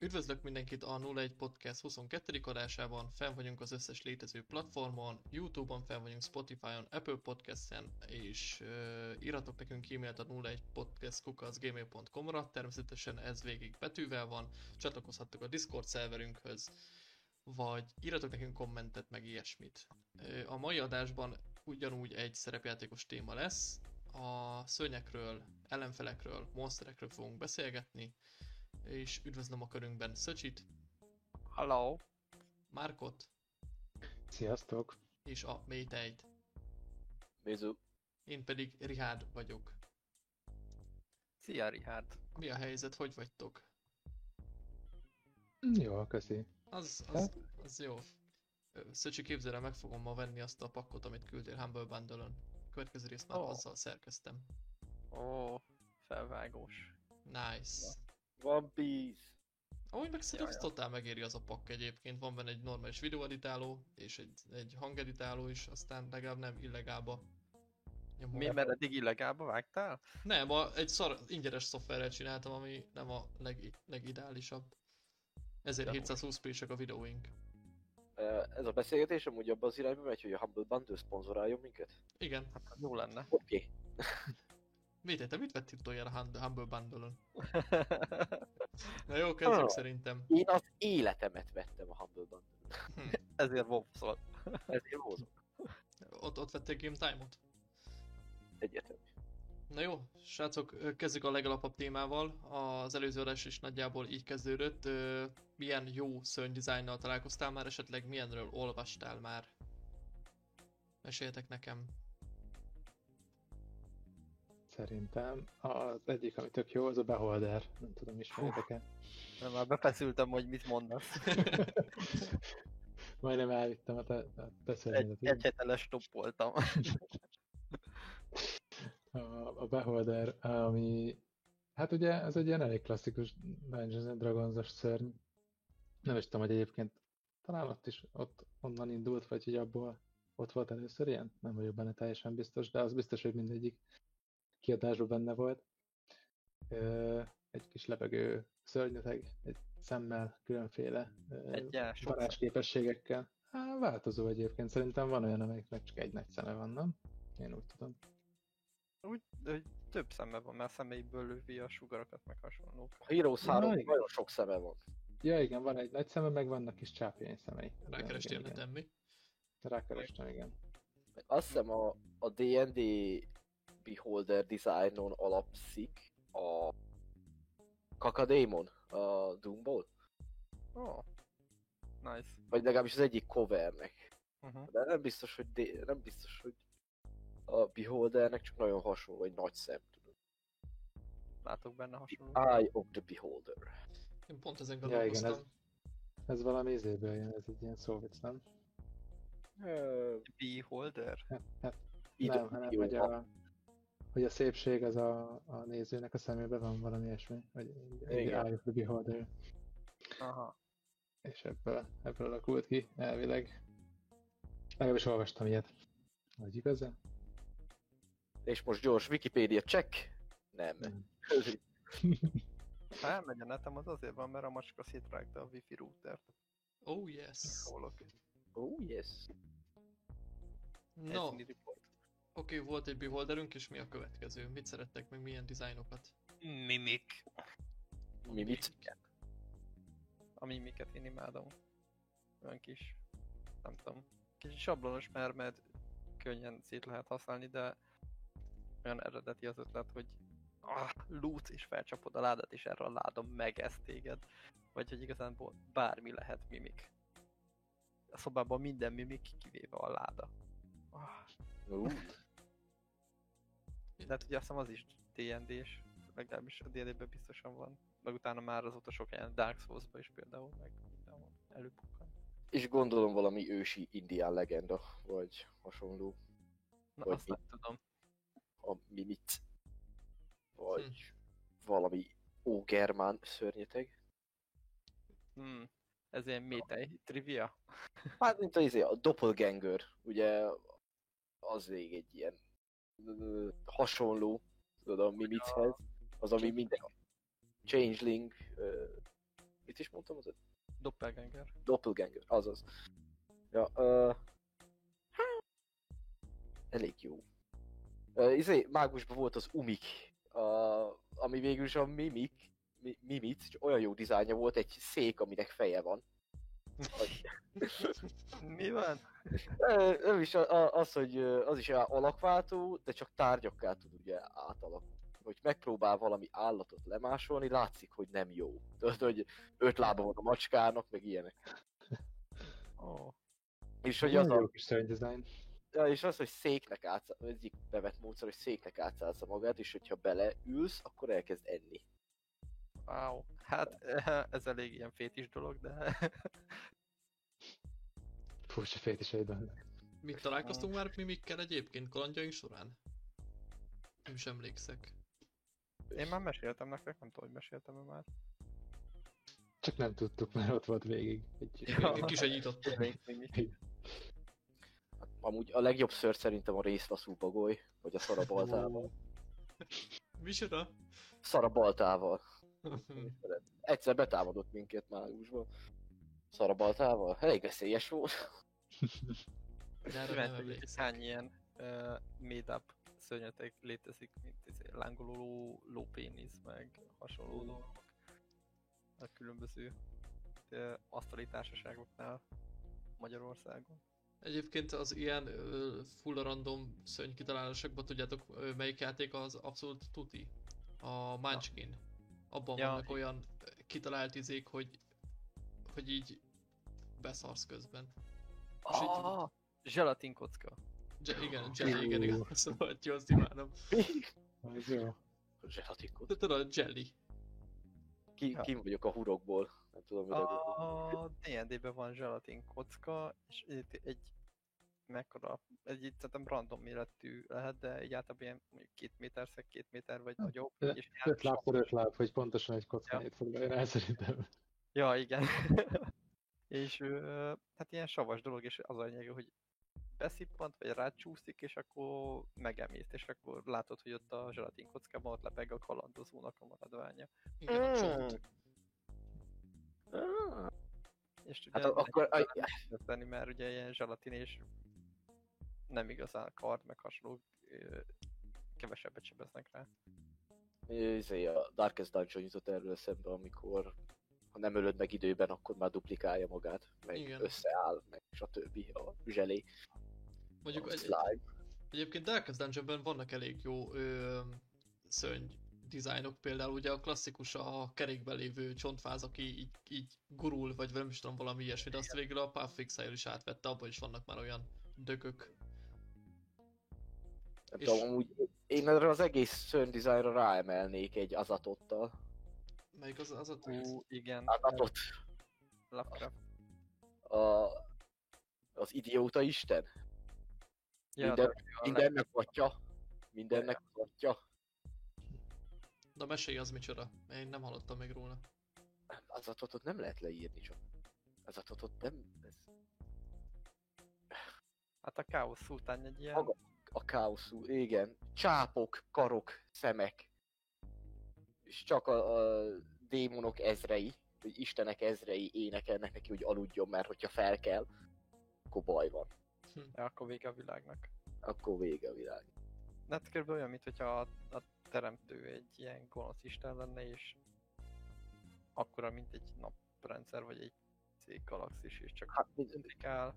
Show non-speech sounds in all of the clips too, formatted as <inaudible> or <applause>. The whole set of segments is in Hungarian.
Üdvözlök mindenkit a 01 Podcast 22. adásában, fenn vagyunk az összes létező platformon, Youtube-on fenn vagyunk, Spotify-on, Apple Podcast-en, és uh, írhatok nekünk e-mailt a 01 podcast.gmail.com-ra, természetesen ez végig betűvel van, csatlakozhattok a Discord szerverünkhöz, vagy írhatok nekünk kommentet, meg ilyesmit. A mai adásban ugyanúgy egy szerepjátékos téma lesz, a szörnyekről, ellenfelekről, monsterekről fogunk beszélgetni, és üdvözlöm a körünkben Szöcsit, Hello. Márkot Sziasztok! és a Métejt. Mizu. Én pedig Rihárd vagyok. Szia, Richard. Mi a helyzet, hogy vagytok? Jó, köszi. Az, az, az jó. Szöcsi, képzeld el, meg fogom ma venni azt a pakkot, amit küldtél Humble Bundle-on. A következő részt már Ó. azzal szerkeztem. Ó, felvágós. Nice. One Piece. Ahogy meg szerintem ez totál megéri az a pakk egyébként. Van benne egy normális videóeditáló, és egy, egy hangeditáló is, aztán legalább nem illegálba. nyomom. Mi, mert eddig illegálba vágtál? Nem, a, egy szar, ingyenes szoftverrel csináltam, ami nem a leg, legideálisabb. Ezért De 720 p a videóink. Ez a beszélgetés amúgy abban az irányba megy, hogy a Humble Bundle szponzoráljon minket? Igen. Hát jó lenne. Oké. Mit te mit vettél Hum- Humble Bundle-on? <laughs> Na jó, kezdjük Ah. szerintem. Én az életemet vettem a Humble Bundle. Hm. <laughs> Ezért vopszol. <laughs> Ezért hozom. Ott, ott vettél Game Time-ot? Egyetem. Na jó, srácok, kezdjük a legalapabb témával. Az előző adás is nagyjából így kezdődött. Milyen jó szörnydizájnnal találkoztál már, esetleg milyenről olvastál már? Meséljetek nekem. Szerintem az egyik, ami tök jó, az a Beholder. Nem tudom, ismeritek-e? Nem, már befeszültem, hogy mit mondasz. <laughs> Majdnem elvittem a, te, a beszélgetet. egy hete stoppoltam. <laughs> A, a Beholder, ami... Hát ugye ez egy ilyen elég klasszikus Dungeons and Dragons-os szörny. Nem is tudom, hogy egyébként talán ott is, ott onnan indult, vagy hogy abból ott volt először ilyen? Nem vagyok benne teljesen biztos, de az biztos, hogy mindegyik kiadásban benne volt. Ö, egy kis lebegő szörnyeteg, egy szemmel, különféle varázsképességekkel. Hát, változó egyébként, szerintem van olyan, amelyiknek csak egy nagy szeme van, nem? Én úgy tudom. Úgy, hogy több szeme van, mert szemeiből lövi a sugarakat, meg hasonlók. A Heroes Ja, 3 igen. nagyon sok szeme van. Ja igen, van egy nagy szeme, meg vannak kis csápjány szemei. Rákerestél neten mi? igen. Rákerestem, igen. Azt hiszem a, a D&D Beholder designon alapszik a Kakadémon a Doomból. Oh. Nice. Vagy legalábbis az egyik covernek. Uh-huh. De nem biztos, hogy, D- nem biztos, hogy a Beholdernek csak nagyon hasonló, egy nagy szem. tudod. Látok benne hasonló. Eye of the Beholder. Én pont ezen Ja, igen, gondolkoztam. ez- Ez valami izéből jön, ez egy ilyen szóvic, nem? Ö, Beholder? Nem, hanem hogy a, hogy a szépség az a, a nézőnek a szemében van valami ilyesmi, vagy. Eye of the Beholder, Aha. és ebből, ebből alakult ki elvileg. Legalábbis olvastam ilyet. Hogy igaz -e? És most gyors Wikipedia check? Nem. Nem. Ha elmegy a netem, az azért van, mert a macska szétrágta a wifi routert. Oh yes. Oh yes. No, Oké, volt egy beholderünk, és mi a következő? Mit szerettek meg, milyen dizájnokat? Mimik. Mi mit? A mimiket én imádom. Olyan kis, nem tudom, kicsit sablonos, mert, mert könnyen szét lehet használni, de olyan eredeti az ötlet, hogy ah, loot, és felcsapod a ládát, és erre a láda megesz téged. Vagy hogy igazából bármi lehet mimik. A szobában minden mimik, kivéve a láda. Ah, de hát ugye azt hiszem az is D&D-s, legalábbis a D&D-ben biztosan van. Meg utána már azóta sok helyen Dark Souls-ba is például, meg mindenhol előbukkan. és gondolom valami ősi indián legenda, vagy hasonló. Na Vagy azt mi? nem tudom. A mimit. Vagy valami ógermán szörnyeteg. Hmm. Ez ilyen métej trivia? Hát, mint az izé, a doppelganger, ugye az még egy ilyen hasonló, tudod, a mimithez, az ami minden changeling, ö, mit is mondtam? Az Doppelganger. Doppelganger, azaz. Ja, hát, elég jó. Ö, izé, mágusban volt az Umik, ami végül is a Mimik, mi, Mimic, olyan jó dizájnja volt, egy szék, aminek feje van. Mi van? Nem is az, hogy az is alakváltó, de csak tárgyakká tud ugye átalakulni. Hogy megpróbál valami állatot lemásolni, látszik, hogy nem jó. Tudod, hogy öt lába van a macskának, meg ilyenek. Ó, És hogy az a, szörnydesign. Ja, és az, hogy széknek átsz, egyik bevett módszer, hogy széknek átszálsz magát, és hogyha beleülsz, akkor elkezd enni. wow. Hát <laughs> ez elég ilyen fétis dolog, de <laughs> Furcsa vannak. Mit találkoztunk már mimikkel egyébként kalandjaink során? Nem is emlékszek. én már meséltem nektek, nem tudom, hogy meséltem-e már. Csak nem tudtuk, mert ott volt végig. Egy... Ja. Kis egy nyitott. Hát, amúgy a legjobb ször szerintem a részlaszú bagoly, vagy a szarabaltával. Micsoda? Szarabaltával. Egyszer betámadott minket mágusban. Szarabaltával? Elég veszélyes volt. <laughs> De erre nem emlékszem. hány ilyen uh, made up szörnyetek létezik, mint izé, lángoló ló, lópénisz, meg hasonló dolgok. A különböző uh, asztali társaságoknál Magyarországon. Egyébként az ilyen ö, full random szörny kitalálásokban tudjátok ö, melyik játék az abszolút tuti? A Munchkin. Abban Ja, vannak olyan kitalált izék, hogy, hogy így beszarsz közben. És így- Ah, zselatin kocka. Je- igen, jelly, igen, igen, szóval jó, azt imádom. Az jó. Zselatikot. De tudod, jelly. Ja. Ki, Ah. kim vagyok a hurokból. Nem tudom, mire gondolok. A D&D-ben van zselatin kocka, és itt egy mekkora, egy itt szerintem random méretű lehet, de így általában ilyen mondjuk két méter, szeg két méter vagy nagyobb. de És Öt láb, öt láb, hogy pontosan egy kockányit foglalja rá szerintem. Ja, igen. <laughs> és ö, hát ilyen savas dolog, és az a lényege, hogy beszippant, vagy rácsúszik, és akkor megemészt, és akkor látod, hogy ott a zselatin kockában ott lebeg a kalandozónak a maradványa. Igen, a csont. Ah, És ugye Hát akkor- tenni, mert ugye ilyen zselatin és nem igazán kard, meg hasonló kevesebbet sebeznek rá. Izé, a Darkest Dungeon jutott erről szembe, amikor ha nem ölöd meg időben, akkor már duplikálja magát, meg Igen. összeáll, meg stb. a zselé, Mondjuk a egy, slime. Egyébként Darkest Dungeonben vannak elég jó ö, szörny dizájnok, például ugye a klasszikus a kerékben lévő csontfáz, aki így, így gurul, vagy nem is tudom, valami ilyesmi, de azt végül a Exile is átvette, abban is vannak már olyan dögök. Nem És- tudom, amúgy én erre az egész szörny designra ráemelnék egy azatottal. Melyik az, az a Ú, igen. Azatot. Lovecraft. A, az idióta isten. Ja, Minden- de Mindennek atya. Mindennek atya. De a mesélj az micsoda? Én nem hallottam még róla. Azatotot nem lehet leírni csak. Azatotot nem... Ez Hát a káosz szultán egy ilyen... Maga. A káoszú, igen. Csápok, karok, szemek. És csak a, a démonok ezrei, vagy istenek ezrei énekelnek neki, hogy aludjon, mert hogyha fel kell, akkor baj van. Ja, akkor vége a világnak. Akkor vége a világ. De hát kb. olyan, mint hogyha a, a teremtő egy ilyen gonosz isten lenne, és akkora, mint egy naprendszer, vagy egy galaxis, és csak Hát, indikál.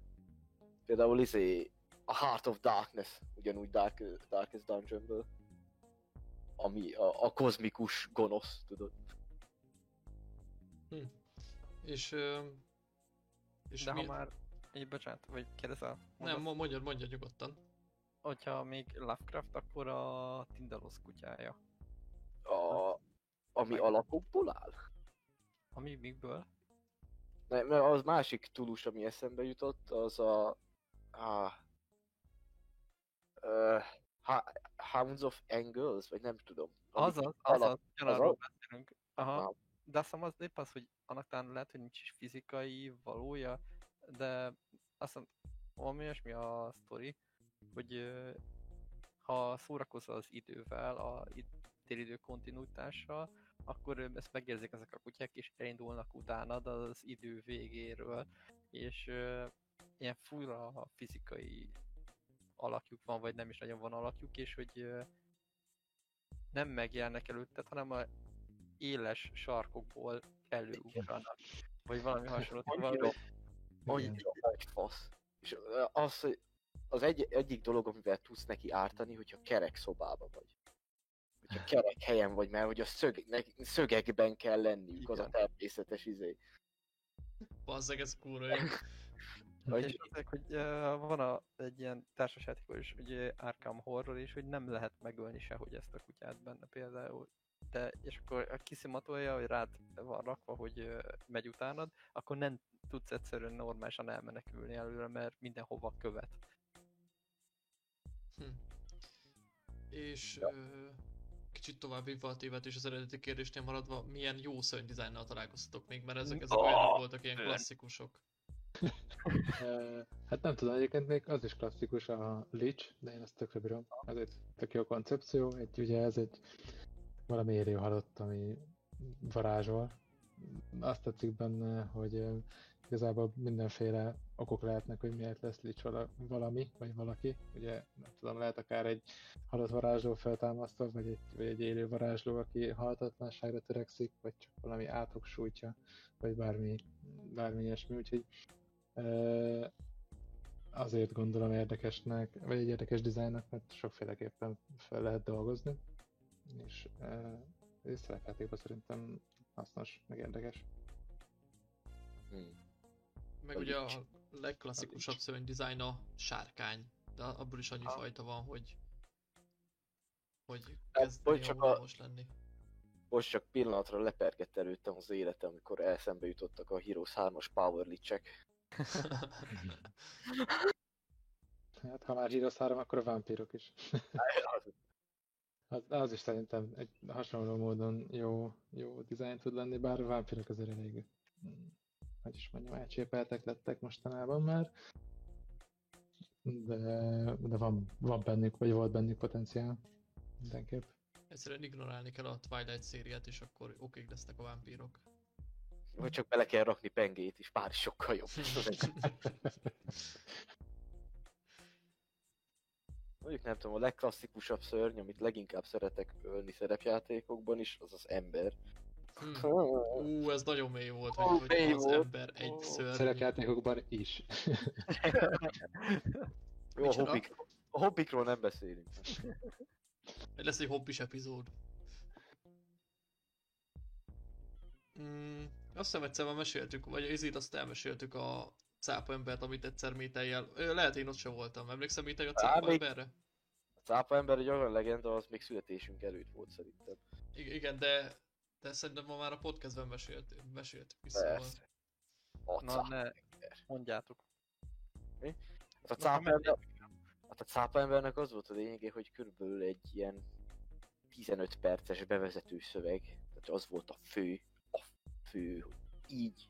például izé, a Heart of Darkness, ugyanúgy Dark, Darkest Dungeonből. Ami a, a kozmikus gonosz, tudod. És... Ö, és De mi... ha már... Egy bocsánat, vagy kérdezel? Nem, mo- mondjad, mondjad nyugodtan. Hogyha még Lovecraft, akkor a Tindalos kutyája. A, ami alapokból áll. Ami mikből? Nem, mert az másik tulus, ami eszembe jutott, az a... a uh, Hounds of Angles, vagy nem tudom. Azaz, azaz, ugyanarról beszélünk. Aha. De azt hiszem az épp az, hogy annak talán lehet, hogy nincs is fizikai valója, de azt hiszem valami olyasmi a sztori, hogy ha szórakozol az idővel, a id- télidő kontinuitással, akkor ezt megérzik ezek a kutyák, és elindulnak utánad az idő végéről, és ö, ilyen fura fizikai alakjuk van, vagy nem is nagyon van alakjuk, és hogy nem megjelennek előtted, hanem a éles sarkokból előugranak. Vagy valami hasonló. Valami, Annyira nagy fasz. És az, hogy az egy, egyik dolog, amivel tudsz neki ártani, hogyha kerek szobában vagy. Hogyha kerek helyen vagy, mert hogy a szög, nek- szögekben kell lenniük, az a Igen. természetes izé. Bazzeg, ez kurva és azok, hogy uh, van a, egy ilyen társasjátékos is, hogy Arkham Horror is, hogy nem lehet megölni sehogy ezt a kutyát benne például. De, és akkor a kiszimatolja, hogy rád van rakva, hogy uh, megy utánad, akkor nem tudsz egyszerűen normálisan elmenekülni előre, mert mindenhova követ. Hm. És Ja. ö, kicsit tovább vívva a tévet és az eredeti kérdésnél maradva, milyen jó szörnydizájnnal találkoztatok még, mert ezek, ezek Ah, olyanok voltak, ilyen klasszikusok. Hát nem tudom, egyébként még az is klasszikus a Lich, de én ezt tökre bírom. Ez egy tök jó koncepció. Egy, ugye ez egy valami élő halott, ami varázsol. Azt tetszik benne, hogy igazából mindenféle okok lehetnek, hogy miért lesz Lich vala- valami, vagy valaki. Ugye nem tudom, lehet akár egy halott varázsló feltámasztva, vagy egy, vagy egy élő varázsló, aki halhatatlanságra törekszik, vagy csak valami átok sújtja, vagy bármi, bármi ilyesmi. Úgyhogy azért gondolom érdekesnek, vagy egy érdekes dizájnnak, mert sokféleképpen fel lehet dolgozni, és ez szerepjátékban szerintem hasznos, meg érdekes. Hmm. Meg A ugye a legklasszikusabb szörnydizájn a sárkány, de abból is annyi Ah. fajta van, hogy hogy Hát, kezd néha csak a- lenni. Most csak pillanatra lepergett előttem az életem, amikor eszembe jutottak a Heroes 3-as Power Lichek. <laughs> Hát ha már Heroes 3, akkor a vámpírok is. <laughs> Az, az is szerintem egy hasonló módon jó, jó dizájn tud lenni, bár a vámpírok azért elég, mm, hogy is mondjam, elcsépeltek lettek mostanában már. De, de van, van bennük, vagy volt bennük potenciál. Mindenképp. Egyszerűen ignorálni kell a Twilight szériát, és akkor okék lesznek a vámpírok. Vagy csak bele kell rakni pengét is, bár sokkal jobb. <laughs> Mondjuk nem tudom, a legklasszikusabb szörny, amit leginkább szeretek ölni szerepjátékokban is, az az ember. Hm. Ú, ez nagyon mély volt, hogy, mély az volt. ember egy szörny. Szerepjátékokban is. <laughs> Jó, a hobbik, a hobbikról nem beszélünk. Lesz egy hobbis epizód. Mm, azt hiszem egyszer már meséltük, vagy Izit azt elmeséltük a cápa embert, amit egyszer Mételjel. Lehet én ott sem voltam. Emlékszem Métej a cápa még- emberre? A cápa ember egy olyan legenda, az még születésünk előtt volt szerintem. I- igen, de, de szerintem ma már a podcastben meséltük, meséltük is, szóval. Persze. A Na ne, mondjátok. Hát a Na, ha cápa mennék- ember, hát a cápa embernek az volt a lényege, hogy körülbelül egy ilyen 15 perces bevezető szöveg, tehát az volt a fő, fő, így,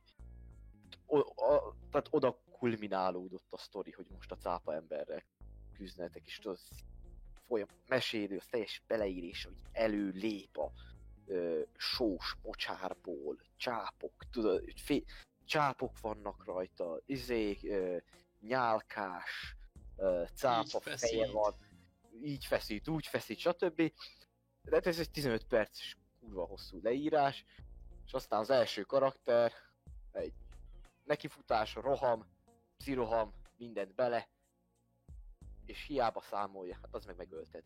o, a, tehát oda kulminálódott a sztori, hogy most a cápa emberrel küzdenetek, és tudod, folyam, mesélő, az teljes beleírés, hogy előlép a ö, sós mocsárból, csápok, tudod, fé, csápok vannak rajta, izé, ö, nyálkás, ö, cápa feje van, így feszít, úgy feszít, stb. De hát ez egy 15 perces kurva hosszú leírás, és aztán az első karakter, egy nekifutás, roham, psziroham, mindent bele, és hiába számolja, hát az meg megölted.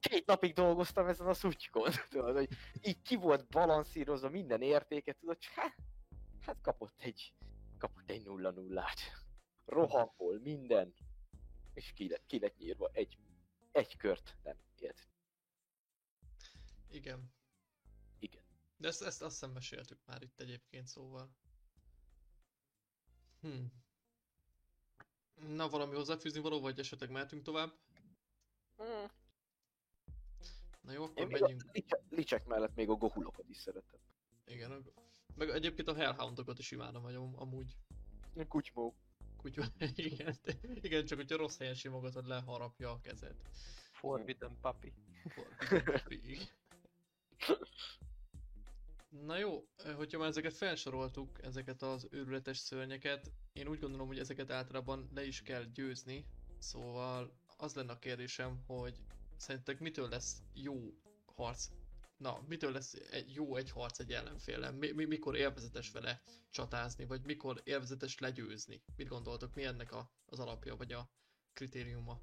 Két napig dolgoztam ezen a szutykon, tudod, hogy így ki volt balanszírozva minden értéket, tudod, csak hát, hát kapott egy, kapott egy nulla nullát. Rohamból minden, és ki lett, ki lett nyírva egy, egy kört nem élt. Igen. De ezt, ezt azt hiszem meséltük már itt egyébként, szóval. Hm. Na, valami hozzáfűzni való, vagy esetleg mehetünk tovább? Hmm. Na jó, akkor Én még menjünk. a licsek, mellett még a gohulokat is szeretem. Igen, meg egyébként a Hellhoundokat is imádom, vagy am- amúgy. Kutymó. Kutya, <laughs> igen, igen, csak hogyha rossz helyen simogatod le, harapja a kezed. Forbidden Puppy. Igen. <laughs> Na jó, hogyha már ezeket felsoroltuk, ezeket az őrületes szörnyeket, én úgy gondolom, hogy ezeket általában le is kell győzni, szóval az lenne a kérdésem, hogy szerintek mitől lesz jó harc? Na, mitől lesz egy jó egy harc egy ellenfélen? Mi, mi, mikor élvezetes vele csatázni, vagy mikor élvezetes legyőzni? Mit gondoltok, mi ennek a, az alapja, vagy a kritériuma?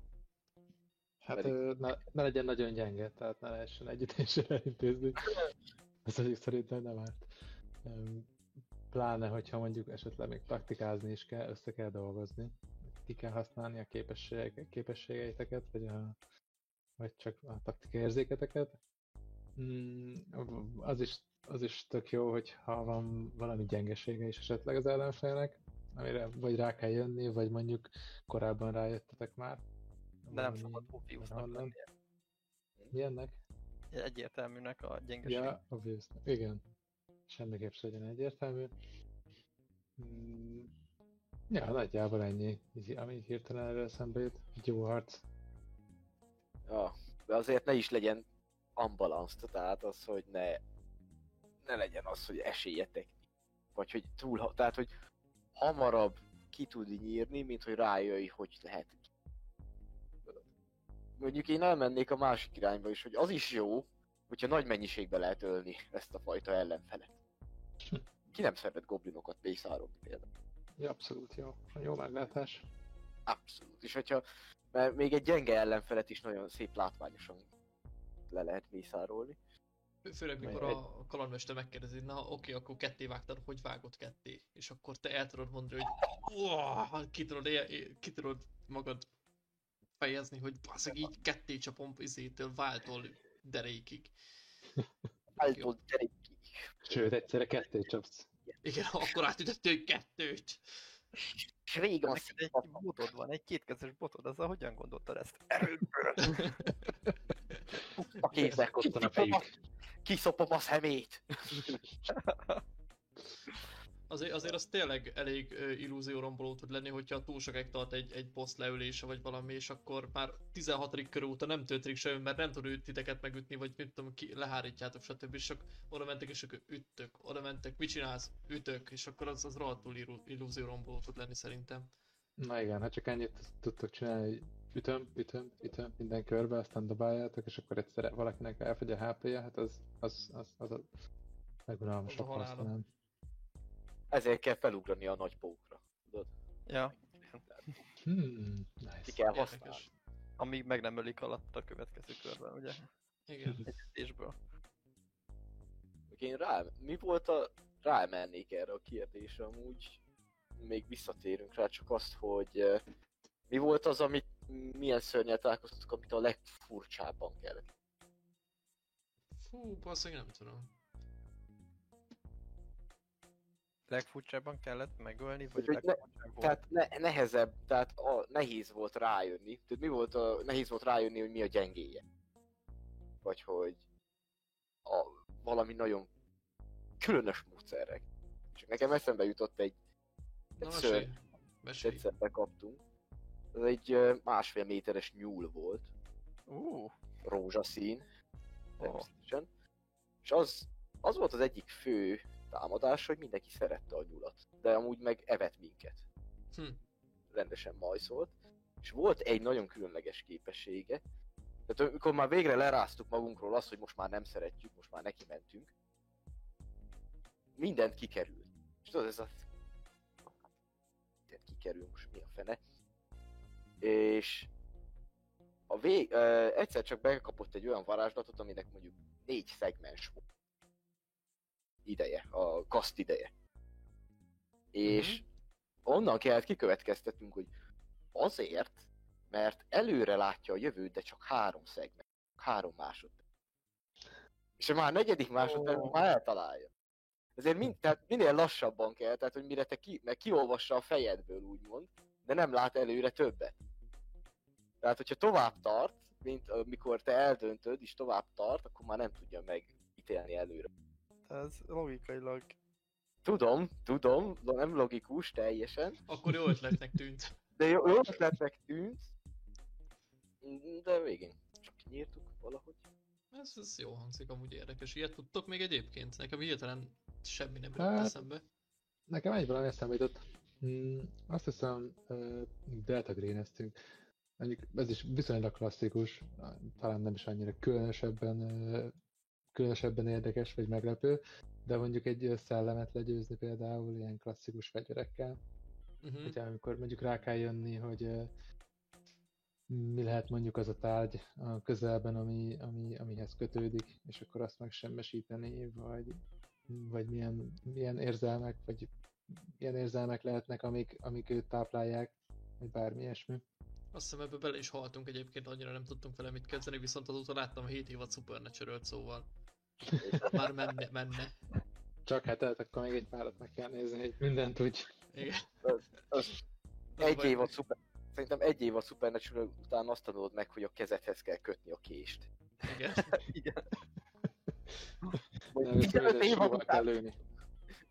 Hát Pedig- ne, ne legyen nagyon gyenge, tehát ne lehessen együttésre elintézni. <laughs> Ez mondjuk szerintem nem árt. Pláne, hogyha mondjuk esetleg még praktikázni is kell, össze kell dolgozni. Ki kell használni a képességek, képességeiteket, vagy, a, vagy csak a taktikai érzéketeket. Mm, az is, az is tök jó, hogyha van valami gyengesége is esetleg az ellenfélnek, amire vagy rá kell jönni, vagy mondjuk korábban rájöttetek már. De nem szabad valahonnan. lennie. Milyennek? Egyértelműnek a gyengeség. Ja, obvious. Igen. Semmiképp se legyen egyértelmű. Mm, Ja, nagyjából ennyi, így- ami hirtelen erről eszembe jut. Egy Jó harc. Ja, de azért ne is legyen unbalanced, tehát az, hogy ne, ne legyen az, hogy esélyetek. Vagy hogy túl, tehát hogy hamarabb ki tud nyírni, mint hogy rájöjj, hogy lehet. Mondjuk én elmennék a másik irányba is, hogy az is jó, hogyha nagy mennyiségben lehet ölni ezt a fajta ellenfelet. Ki nem szeret goblinokat mészárolni például. Ja, abszolút jó. Jó meglátás. Abszolút. És hogyha, mert még egy gyenge ellenfelet is nagyon szép látványosan le lehet mészárolni. Főleg mikor a kalandmester megkérdezi, na oké, akkor ketté vágtad, hogy vágott ketté? És akkor te el tudod mondani, hogy ki tudod, ki tudod magad fejezni, hogy baszeg így ketté csapom izétől, váltól derékig. <laughs> Által derék Sőt, egyszerre ketté csapsz. Igen, akkor átütöttél kettőt. És azt Neked egy botod van, egy kétkezes botod, azzal hogyan gondoltad ezt? Erőből! a kézzel Kottan a fejük. Kiszopom a szemét! <laughs> Azért, azért az tényleg elég illúzióromboló tud lenni, hogyha túl sokáig tart egy, egy boss leülése vagy valami, és akkor már 16. kör óta nem történik semmi, mert nem tud titeket megütni, vagy mit tudom, ki, lehárítjátok, stb. És csak oda mentek, és akkor üttök, oda mentek, mit csinálsz? Ütök, és akkor az, az rohadtul illú- illúzióromboló tud lenni szerintem. Na igen, hát csak ennyit tudtok csinálni, hogy ütöm, ütöm, ütöm minden körbe, aztán dobáljátok, és akkor egyszerre valakinek elfogy a HP-je, hát az, az, az, az a Az a halála. Ezért kell felugrani a nagy pókra. Tudod? Ja, Hmm, Ki nice. kell használni. Érdekes. amíg meg nem ölik alatt a következő körben, ugye? Igen. Egyetésből. Én rá, mi volt a... Rámennék erre a kérdésre amúgy. Még visszatérünk rá, csak azt, hogy mi volt az, amit milyen szörnyel találkoztatok, amit a legfurcsábban kellett. Fú, basszeg nem tudom. Legfurcsábban kellett megölni, vagy ne- volt? Tehát ne, nehezebb, tehát a, nehéz volt rájönni. Tehát mi volt a, nehéz volt rájönni, hogy mi a gyengéje. Vagy hogy a, valami nagyon különös módszerrek. Csak nekem eszembe jutott egy, Na, egy mesélj. Mesélj. egyszer bekaptunk. Ez egy másfél méteres nyúl volt, Ú, rózsaszín, oh. természetesen. És az, az volt az egyik fő támadás, hogy mindenki szerette a nyulat. De amúgy meg evett minket. Hm. rendesen majszolt, és volt egy nagyon különleges képessége, tehát amikor már végre leráztuk magunkról azt, hogy most már nem szeretjük, most már neki mentünk, mindent kikerült. És tudod, ez a... Mindent kikerül, most mi a fene. És a vég... Uh, egyszer csak bekapott egy olyan varázslatot, aminek mondjuk négy szegmens volt. Ideje, a kaszt ideje. És onnan kellett kikövetkeztetnünk, hogy azért, mert előre látja a jövőt, de csak három szegment, három másodperc. És már a negyedik másodperc Ó. már eltalálja. Ezért mind, tehát minél lassabban kell, tehát hogy mire te ki, meg kiolvassa a fejedből úgymond, de nem lát előre többet. Tehát, hogyha tovább tart, mint amikor te eldöntöd, és tovább tart, akkor már nem tudja megítélni előre. Ez logikailag Tudom, tudom, de nem logikus teljesen, Akkor jó ötletnek tűnt. de jó, jó ötletnek tűnt, de végén csak kinyírtuk valahogy. Ez, ez jó hangzik, amúgy érdekes. Ilyet tudtok még egyébként? Nekem hirtelen semmi nem jutott Hát- eszembe. Nekem egy valami eszembe jutott. Mm, azt hiszem, uh, Delta. Mondjuk ez is viszonylag klasszikus, talán nem is annyira különösebben, uh, különösebben érdekes vagy meglepő, de mondjuk egy szellemet legyőzni például ilyen klasszikus fegyverekkel. Uh-huh. Hogyha amikor mondjuk rá kell jönni, hogy mi lehet mondjuk az a tárgy a közelben, ami, ami, amihez kötődik, és akkor azt megsemmisíteni, vagy, vagy milyen, milyen érzelmek, vagy milyen érzelmek lehetnek, amik, amik őt táplálják, vagy bármi ilyesmi. Azt hiszem ebbe bele is haltunk egyébként, annyira nem tudtunk vele mit kezdeni, viszont azóta láttam a 7 évad supernatural szóval már menne, menne. Csak hát tehát akkor még egy párat meg kell nézni, hogy mindent úgy. Igen. Az- az Egy év a szuper... Szerintem egy év a Supernatural után azt tanulod meg, hogy a kezedhez kell kötni a kést. Igen. <laughs> Igen. Nem, ezt 15 minden évad után, lőni.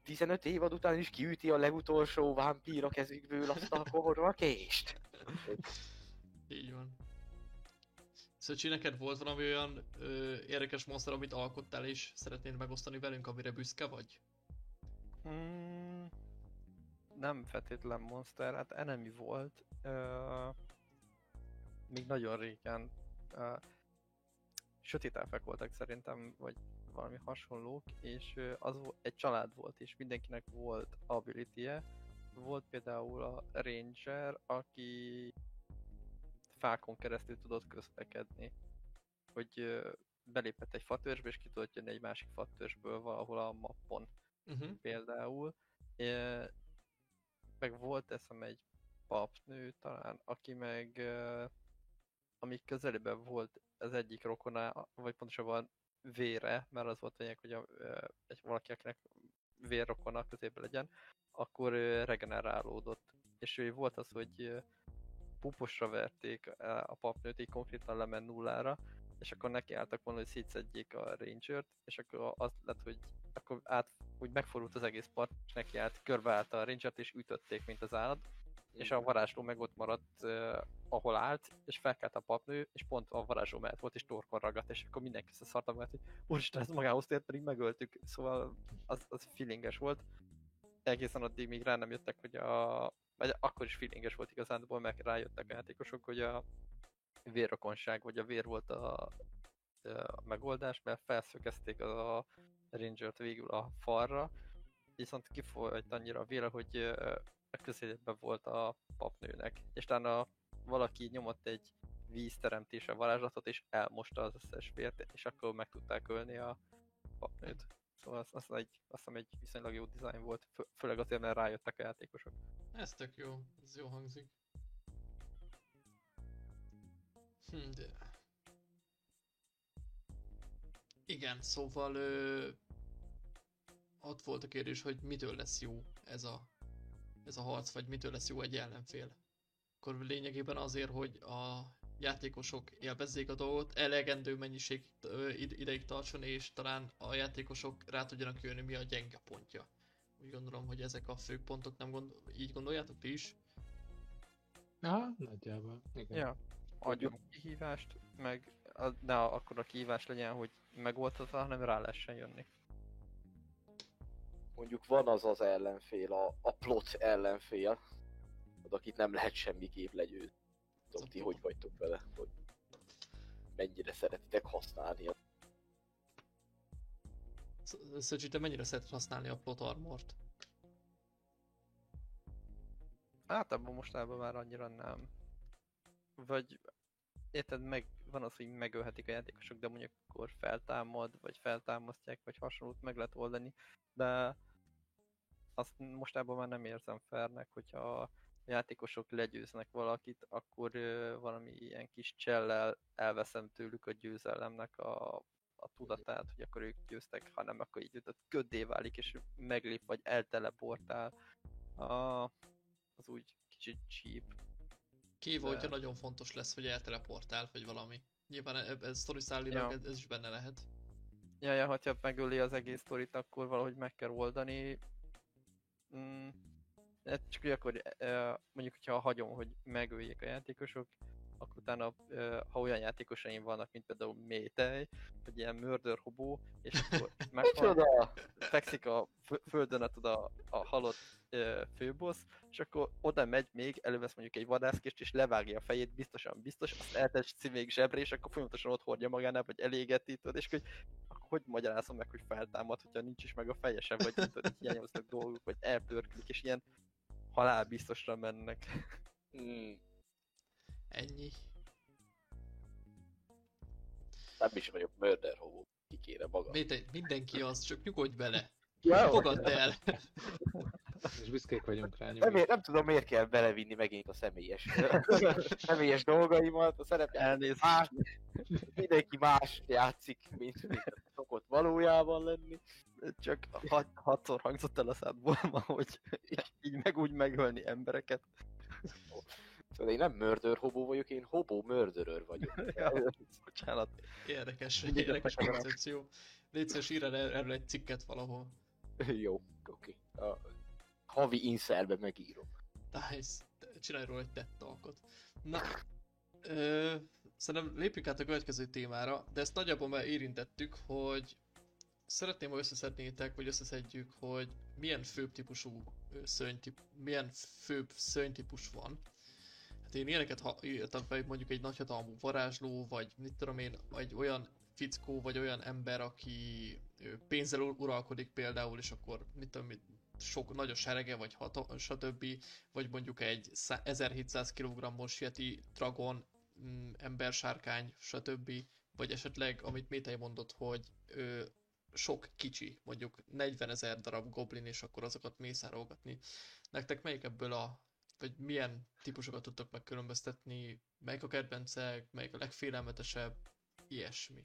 15 évad után is kiüti a legutolsó vámpír a kezükből azt a kést. Így van. Szöcsi, neked volt valami olyan ö, érdekes monster, amit alkottál és szeretnéd megosztani velünk, amire büszke vagy? Mm, nem feltétlen Monster, hát enemy volt. Uh, még nagyon régen. Uh, sötét elfek voltak szerintem, vagy valami hasonlók, és ö, az egy család volt, és mindenkinek volt ability -e. Volt például a Ranger, aki fákon keresztül tudott közlekedni. Hogy belépett egy fatörzsbe, és ki tudott jönni egy másik fatörzsből valahol a mappon Uh-huh. például. É, meg volt eszem egy papnő talán, aki meg ami közelében volt az egyik rokoná, vagy pontosabban vére, mert az volt lényeg, hogy a, egy valaki, akinek vérrokona közében legyen, akkor regenerálódott. És ő volt az, hogy puposra verték ö, a papnőt, így konkrétan lement nullára, és akkor neki álltak volna, hogy szétszedjék a Rangert, és akkor az lett, hogy akkor át, úgy megfordult az egész part, és neki állt, körbeállta a Rangert, és ütötték, mint az állat, és a varázsló meg ott maradt, uh, ahol állt, és felkelt a papnő, és pont a varázsló mellett volt, és torkon ragadt, és akkor mindenki összeszarta magát, hogy úristen, ez magához tért, pedig megöltük, szóval az, az feelinges volt. Egészen addig még rá nem jöttek, hogy a... vagy akkor is feelinges volt igazánból, mert rájöttek a játékosok, hogy a vérrokonság, vagy a vér volt a, a megoldás, mert felszökezték a Rangert végül a falra, viszont kifolyt annyira a vére, hogy a közelében volt a papnőnek, és utána valaki nyomott egy vízteremtése varázslatot, és elmosta az összes vért, és akkor meg tudták ölni a papnőt. Szóval az, az egy, azt hiszem egy viszonylag jó dizájn volt, fő, főleg azért, mert rájöttek a játékosok. Ez tök jó, ez jó hangzik. Hm, de... Igen, szóval ö... ott volt a kérdés, hogy mitől lesz jó ez a, ez a harc, vagy mitől lesz jó egy ellenfél. Akkor lényegében azért, hogy a játékosok élvezzék a dolgot, elegendő mennyiség ideig tartson, és talán a játékosok rá tudjanak jönni, mi a gyenge pontja. Úgy gondolom, hogy ezek a fő pontok, nem gond... így gondoljátok ti is? Aha, nagyjából. Igen. Ja, adjunk kihívást, meg a, ne akkor a kihívás legyen, hogy megoldható, hanem rá lehessen jönni. Mondjuk van az az ellenfél, a, a plot ellenfél, az akit nem lehet semmiképp legyőzni. Tudom, ti hogy vagytok vele, hogy mennyire szeretitek használni. Sz- Szöcsi, te mennyire szereted használni a plot armort? Általában mostában már annyira nem. Vagy érted, meg, van az, hogy megölhetik a játékosok, de mondjuk akkor feltámad, vagy feltámasztják, vagy hasonlót meg lehet oldani, de azt mostában már nem érzem fairnek, hogyha a játékosok legyőznek valakit, akkor ö, valami ilyen kis csellel elveszem tőlük a győzelemnek a, a tudatát, hogy akkor ők győztek, hanem akkor így ott köddé válik, és meglép, vagy elteleportál. A, az úgy kicsit cheap. Kivéve, De- nagyon fontos lesz, hogy elteleportál, vagy valami. Nyilván ez, ez szállilag, Ja. ez, ez is benne lehet. Ja, ja, hogyha megöli az egész sztorit, akkor valahogy meg kell oldani. Mm, hát csak hogy akkor eh, mondjuk, hogyha hagyom, hogy megöljék a játékosok, akkor utána, ha olyan játékosaim vannak, mint például Métej, vagy ilyen Murder Hobó, és akkor <laughs> meghal, fekszik a fö- földön a, tudod, a, a halott főbossz, és akkor oda megy még, elővesz mondjuk egy vadászkést, és levágja a fejét, biztosan biztos, azt elteszi még zsebre, és akkor folyamatosan ott hordja magánál, vagy elégeti, tudod, és hogy akkor hogy magyarázom meg, hogy feltámad, hogyha nincs is meg a feje sem, vagy tudod, hiányoznak dolgok, vagy elpörklik, és ilyen halálbiztosra mennek. Hmm, Ennyi. nem is vagyok murder hobó. Ki kéne maga. Minden, mindenki az, csak nyugodj bele. <laughs> Ja, Fogadd el. <laughs> És büszkék vagyunk rá, Nem, nem tudom, miért kell belevinni megint a személyes, <laughs> személyes dolgaimat, a szerep Elnézést. más, mindenki más játszik, mint, mint szokott valójában lenni. Csak hat, hatszor hangzott el a szádból ma, hogy így meg úgy megölni embereket. Szóval én nem murder hobó vagyok, én hobó murderer vagyok. <laughs> Ja, bocsánat. Érdekes, Mindig érdekes koncepció. Légy szíves, írj erről egy cikket valahol. Jó, oké. A havi inszerbe megírom. Nice. Csinálj róla egy tett talkot. Na, ö, szerintem lépjünk át a következő témára, de ezt nagyjából már érintettük, hogy szeretném, ha összeszednétek, vagy összeszedjük, hogy milyen főbb típusú szörnytip, milyen főbb szörnytípus van. Hát én ilyeneket írtam fel, mondjuk egy nagyhatalmú varázsló, vagy mit tudom én, egy olyan fickó, vagy olyan ember, aki pénzzel ur- uralkodik például, és akkor mit tudom, mit, sok nagy a serege, vagy hata, stb. Vagy mondjuk egy szá- 1700 kg-os Yeti Dragon, mm, embersárkány, stb. Vagy esetleg, amit Métei mondott, hogy ö, sok kicsi, mondjuk 40 ezer darab goblin, és akkor azokat mészárolgatni. Nektek melyik ebből a, vagy milyen típusokat tudtok megkülönböztetni, melyik a kedvencek, melyik a legfélelmetesebb, ilyesmi.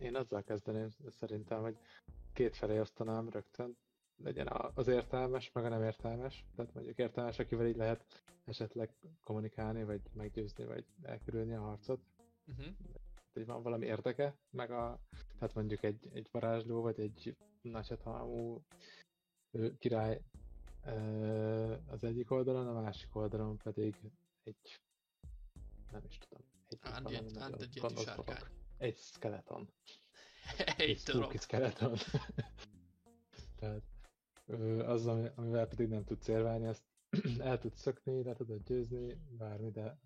Én azzal kezdeném szerintem, hogy kétfelé osztanám rögtön. Legyen az értelmes, meg a nem értelmes. Tehát mondjuk értelmes, akivel így lehet esetleg kommunikálni, vagy meggyőzni, vagy elkerülni a harcot. Uh-huh. hogy van valami érdeke, meg a, tehát mondjuk egy, egy varázsló, vagy egy nagyhatalmú király az egyik oldalon, a másik oldalon pedig egy, nem is tudom, egy Ant- valami Ant- nagyon <laughs> egy. Egy skeleton. Egy Egy darab. skeleton. <laughs> tehát az, ami, amivel pedig nem tudsz érvelni, azt <clears throat> el tudsz szökni, le tudod győzni, bármi, de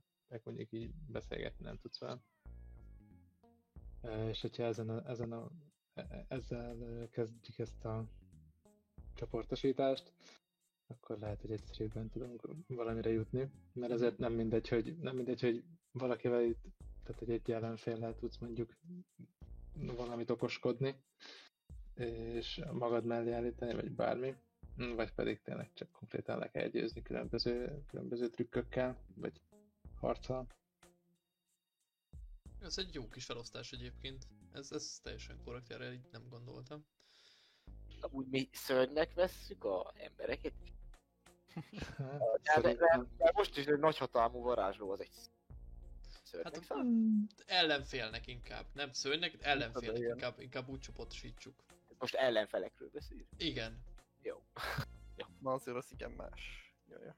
mondjuk így beszélgetni nem tudsz velem. E, És hogyha ezen a, ezen a, e- e- ezzel kezdjük ezt a csoportosítást, akkor lehet, hogy egyszerűbben tudunk valamire jutni, mert ezért nem mindegy, hogy, nem mindegy, hogy valakivel itt, tehát hogy egy ellenféllel tudsz mondjuk valamit okoskodni, és magad mellé állítani, vagy bármi, vagy pedig tényleg csak konkrétan le kell győzni különböző, különböző trükkökkel, vagy harccal. Ez egy jó kis felosztás egyébként. Ez, ez teljesen korrekt, erre így nem gondoltam. Úgy mi szörnynek vesszük a embereket? Hát, De, de, de most is egy nagyhatalmú varázsló az egy Hát hát, ellenfélnek inkább, nem szörnynek, ellenfélnek igen. inkább, inkább úgy csoportosítsuk. Most ellenfelekről beszél. Igen. <laughs> Jó. Na azért az igen más. Jaj,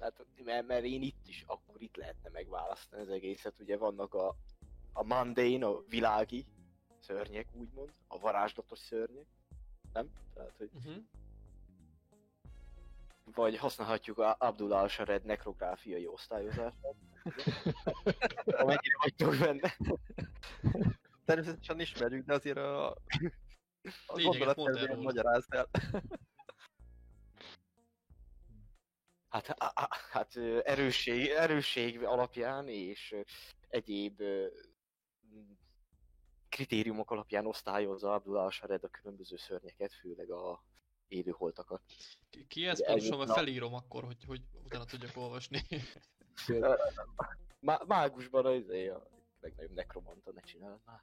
Hát, mert, mert én itt is, akkor itt lehetne megválasztani az egészet. Ugye vannak a, a mundane, a világi szörnyek, úgymond, a varázslatos szörnyek. Nem? Tehát, hogy Uh-huh. Vagy használhatjuk a Abdullah al-Shared nekrográfiai osztályozását. Amennyire vagytok benne. Természetesen ismerjük, de azért a, a róla. magyarázd el. Hát, á- á- hát erősség, erősség alapján és egyéb kritériumok alapján osztályozza Abdullah al-Shared a különböző szörnyeket, főleg a élőholtakat. Ki- Ki ez Ugye pontosan, mert felírom akkor, hogy, hogy utána tudjak olvasni. Má- mágusban az izé, a legnagyobb nekromanta, ne csináld már.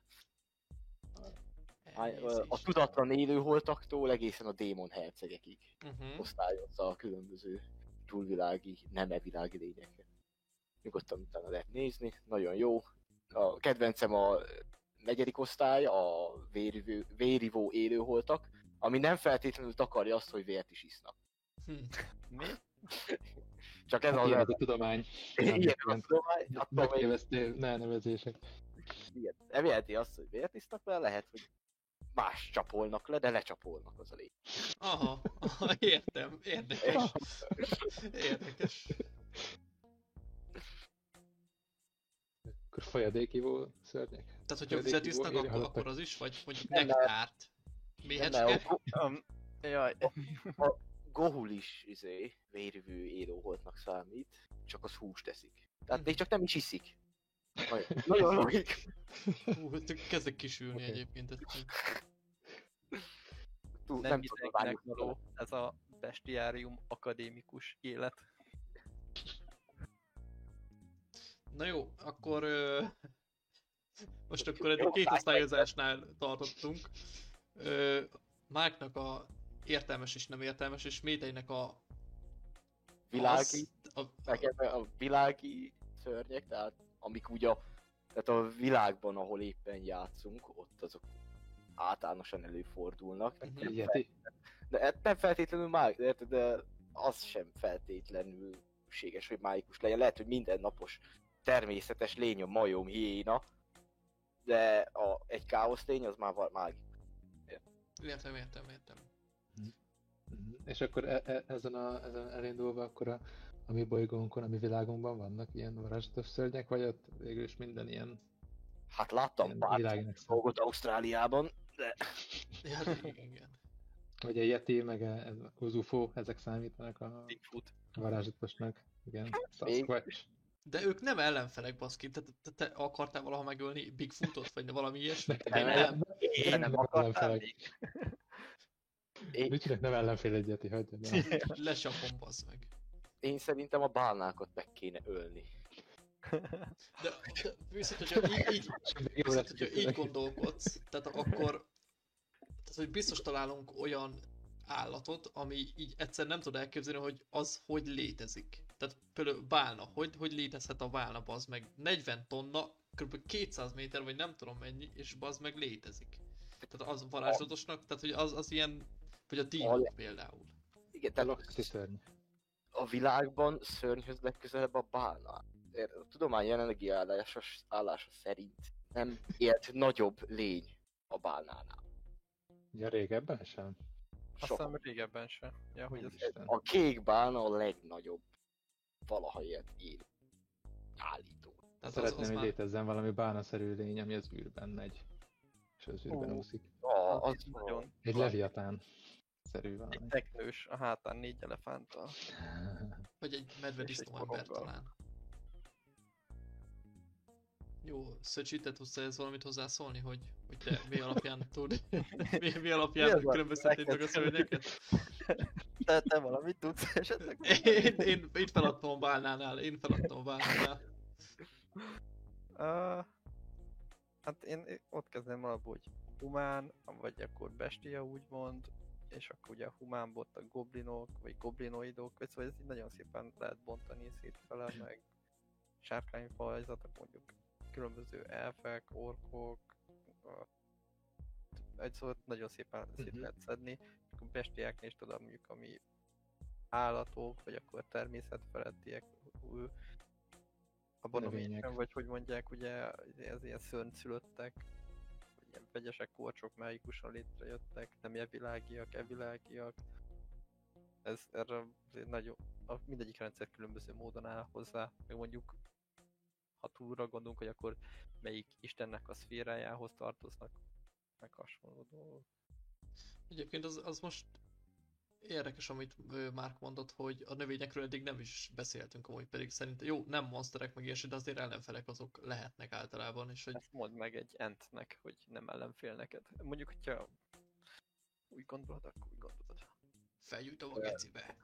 A, a tudatlan élőholtaktól egészen a démon hercegekig Uh-huh. osztályozza a különböző túlvilági, nem evilági lényeket. Nyugodtan utána lehet nézni, nagyon jó. A kedvencem a negyedik osztály, a vérivő, vérivó élőholtak, ami nem feltétlenül takarja azt, hogy vért is isznak. Hm. Mi? Csak ez az Ilyen a tudomány. Ilyen a tudomány, nevezetések. ilyen. Nem jelenti azt, hogy miért isznak vele, lehet, hogy más csapolnak le, de lecsapolnak az a lény. Aha, aha, értem, érdekes. Érdekes. Akkor folyadékívó szörnyek. Tehát, hogyha vizet isznak, akkor, akkor az is, vagy mondjuk Nem, nektárt. Nem, Méhecske? a, Um, <laughs> jaj, a gohul is izé, vérvű élóholtnak számít, csak az húst teszik. Tehát még csak nem is iszik. Nagyon- logik. Hú, kezdek kisülni Oké. egyébként. Túl, nem, nem mindenkinek való ez a bestiárium akadémikus élet. Na jó, akkor ö, most akkor eddig két osztályozásnál tartottunk. Ö, Márknak a értelmes és nem értelmes, és Méteinek a világi, az- a, a, nekem a világi szörnyek, tehát amik úgy a, tehát a világban, ahol éppen játszunk, ott azok általánosan előfordulnak. Mhm. Egy Yeti. De nem feltétlenül mág, de, de az sem feltétlenül szükséges, hogy mágikus legyen. Lehet, hogy mindennapos természetes lény a majom, hiéna, de a, egy káosz lény az már mágikus. Értem, értem, értem. Mhm. És akkor e- e- ezen, a, ezen elindulva akkor a, a mi bolygónkon, a mi világunkban vannak ilyen varázslatos szörnyek, vagy ott végül is minden ilyen, Hát láttam ilyen pár dolgot Ausztráliában, de <laughs> Ja, hát igen, igen. Vagy a Yeti, meg a, az UFO, ezek számítanak a Bigfoot. varázslatosnak. Igen, Még- Sasquatch. De ők nem ellenfelek, baszki. Te, te, te akartál valaha megölni Bigfootot, vagy valami ilyesmit? Nem, nem. én nem nem akartam. Én, Mit nem ellenfél egy Yeti, hagyja. <laughs> Lecsapom, bazd meg. én szerintem a bálnákat meg kéne ölni. De, de viszont, hogyha így, így, viszont, hogyha hogy így gondolkodsz, tehát akkor tehát, hogy biztos találunk olyan állatot, ami így egyszer nem tud elképzelni, hogy az hogy létezik. Tehát például bálna, hogy, hogy létezhet a bálna, az meg 40 tonna, kb. 200 méter, vagy nem tudom mennyi, és az meg létezik. Tehát az varázslatosnak, tehát hogy az, az ilyen, vagy a díjat például. Igen, A tehát a világban szörnyhöz legközelebb a bálna. A tudomány jelenlegi állása, állása szerint nem élt nagyobb lény a bálnánál. Ja, régebben sem? Soha. hiszem régebben se. Ja, hogy az Úristen. A kék bálna a legnagyobb valaha élt élő állító. Tehát az, Szeretném, az hogy már, létezzen valami bánaszerű lény, ami az űrben megy. És az űrben Ó. úszik. A, az nagyon Egy leviatán szerű valami. egy teknős a hátán négy elefánttal. <laughs> vagy egy medvedisznó ember talán. Jó, Szöcsi, te tudsz ehhez valamit hozzászólni, hogy, hogy te mi alapján tud, <laughs> mi, mi alapján az a- különböztetétek a szörnyeket? Te, te valamit tudsz esetleg? Én, én, én feladtam a bálnánál, én feladtam a bálnánál. Uh, hát én ott kezdem alapból, hogy humán, vagy akkor bestia úgymond, és akkor ugye a humánból a goblinok, vagy goblinoidok, vagy szóval ez így nagyon szépen lehet bontani szétfele, meg sárkányfajzatok, mondjuk különböző elfek, orkok, a- egy szóval nagyon szépen szét Mhm. lehet szedni, és akkor bestiáknél is tudom mondjuk, ami állatok, vagy akkor természetfelettiek, ő, abonomények, Növények. vagy hogy mondják, ugye ez ilyen szörnyszülöttek, vagy ilyen vegyesek korcsok mágikusan létrejöttek, nem evilágiak, evilágiak. Ez erre nagyon, a, mindegyik rendszer különböző módon áll hozzá, meg mondjuk ha túlra gondolunk, hogy akkor melyik istennek a szférájához tartoznak, meg hasonló dolgok. Egyébként az, az most érdekes, amit Márk mondott, hogy a növényekről eddig nem is beszéltünk amúgy, pedig szerintem jó, nem monsterek meg ilyesmi, de azért ellenfelek azok lehetnek általában, és hogy Ezt mondd meg egy entnek, hogy nem ellenfél neked. Mondjuk, hogyha úgy gondolod, akkor úgy gondolod. felgyújtom a gecibe.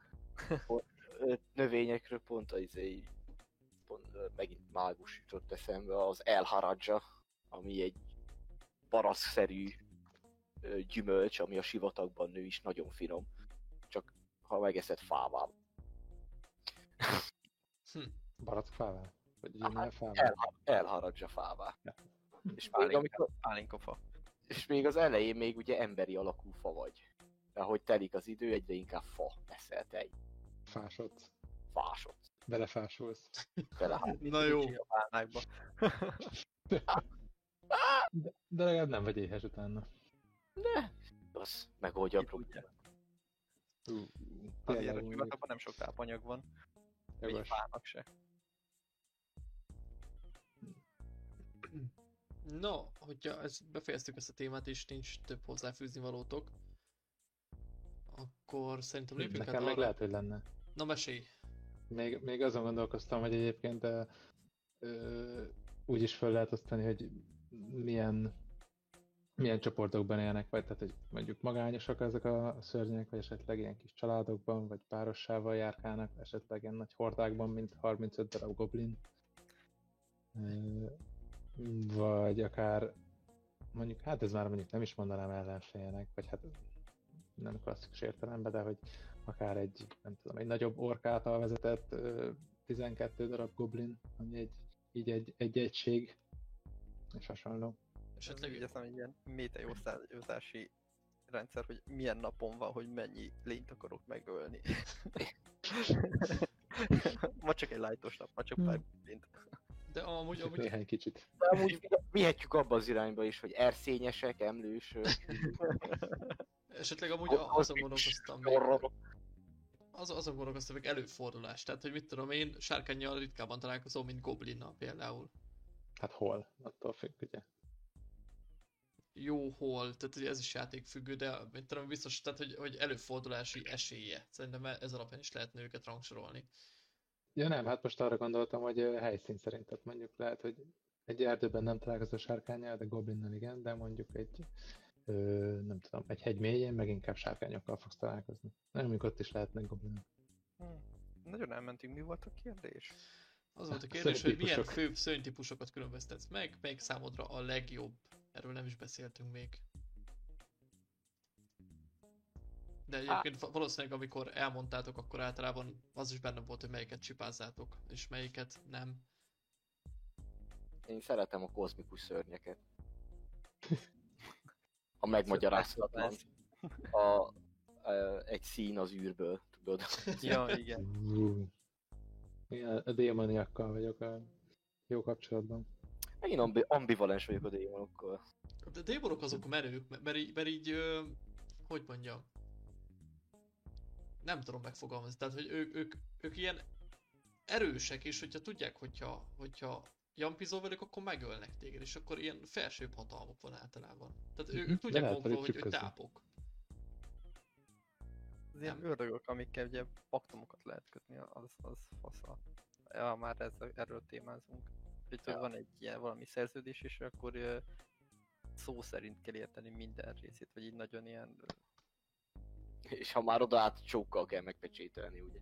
Növényekről pont az izé, pont, megint mágus jutott eszembe, az elharadja, ami egy baraszszerű ö, gyümölcs, ami a sivatagban nő is nagyon finom. Csak ha megeszed fával. Barackfával? Vagy Aha, zsimelfával? El, elharadja fává. Ja. És még, Pálinka, amikor, pálinkafa. és még az elején még ugye emberi alakú fa vagy. De ahogy telik az idő, egyre inkább fa leszel te egy Fásodsz. Belefásulsz. Bele. Na jó. A. De, de legalább nem vagy éhes utána. Az megoldja a problémát. Uh, Azért a sivatagban nem sok tápanyag van, még jogos. fának se. No, hogyha ezt befejeztük ezt a témát, és nincs több hozzáfűzni valótok, akkor szerintem lépjünk át Nekem meg arra. lehet, hogy lenne. Na mesélj! Még, még azon gondolkoztam, hogy egyébként de, ö, úgy is föl lehet osztani, hogy milyen, milyen csoportokban élnek, vagy tehát, hogy mondjuk magányosak ezek a szörnyek, vagy esetleg ilyen kis családokban, vagy párossával járkálnak, esetleg ilyen nagy hordákban, mint 35 darab goblin. Ö, vagy akár mondjuk, hát ez már mondjuk nem is mondanám ellenfélnek, vagy hát nem klasszikus értelemben, de hogy akár egy, nem tudom, egy nagyobb ork által vezetett ö, 12 darab goblin, ami egy, így egy, egy egység, és hasonló. Esetleg nem egy ilyen métei osztályozási rendszer, hogy milyen napon van, hogy mennyi lényt akarok megölni. <laughs> ma csak egy lightos nap, ma csak pár lényt. De amúgy, amúgy Néhány kicsit. De amúgy vihetjük abba az irányba is, hogy erszényesek, emlősök, esetleg amúgy azon gondolkoztam még. Az, azon gondolkoztam még előfordulás, tehát hogy mit tudom én, sárkányjal ritkábban találkozom, mint goblinnal például. Hát hol? Attól függ, ugye. Jó hol, tehát ugye ez is játékfüggő, de mit tudom, biztos, tehát hogy, hogy előfordulási esélye. Szerintem ez alapján is lehetne őket rangsorolni. Ja nem, hát most arra gondoltam, hogy helyszín szerint, tehát mondjuk lehet, hogy egy erdőben nem találkozol sárkányjal, de goblinnal igen, de mondjuk egy, ö, nem tudom, egy hegy mélyén meg inkább sárkányokkal fogsz találkozni. Nem, amikor ott is lehetnek goblinok. Hm. Nagyon elmentünk, mi volt a kérdés? Az volt a kérdés, hogy milyen főbb szörnytípusokat különböztetsz meg, melyik számodra a legjobb. Erről nem is beszéltünk még. De egyébként va- valószínűleg amikor elmondtátok, akkor általában az is benne volt, hogy melyiket csipázzátok, és melyiket nem. Én szeretem a kozmikus szörnyeket. <laughs> A megmagyarázhatatlan. A, a, egy szín az űrből, tudod. <laughs> Ja, igen. Igen, a démoniakkal vagyok a jó kapcsolatban. Én ambi- ambivalens vagyok a démonokkal. De démonok azok menők, mert, mert így, mert így hogy mondjam, nem tudom megfogalmazni, tehát hogy ők, ők, ők ilyen erősek, és hogyha tudják, hogyha, hogyha jampizol velük, akkor megölnek téged, és akkor ilyen felsőbb hatalmuk van általában. Tehát ők, Mhm. ők De tudják velük hogy, hogy tápok. Az ilyen ördögök, amikkel ugye paktumokat lehet kötni, az, az fasza. Ja, már ez, erről témázunk. Hogy Ja. van egy ilyen valami szerződés, és akkor ö, szó szerint kell érteni minden részét, vagy így nagyon ilyen, És ha már oda át csókkal kell megpecsételni, ugye.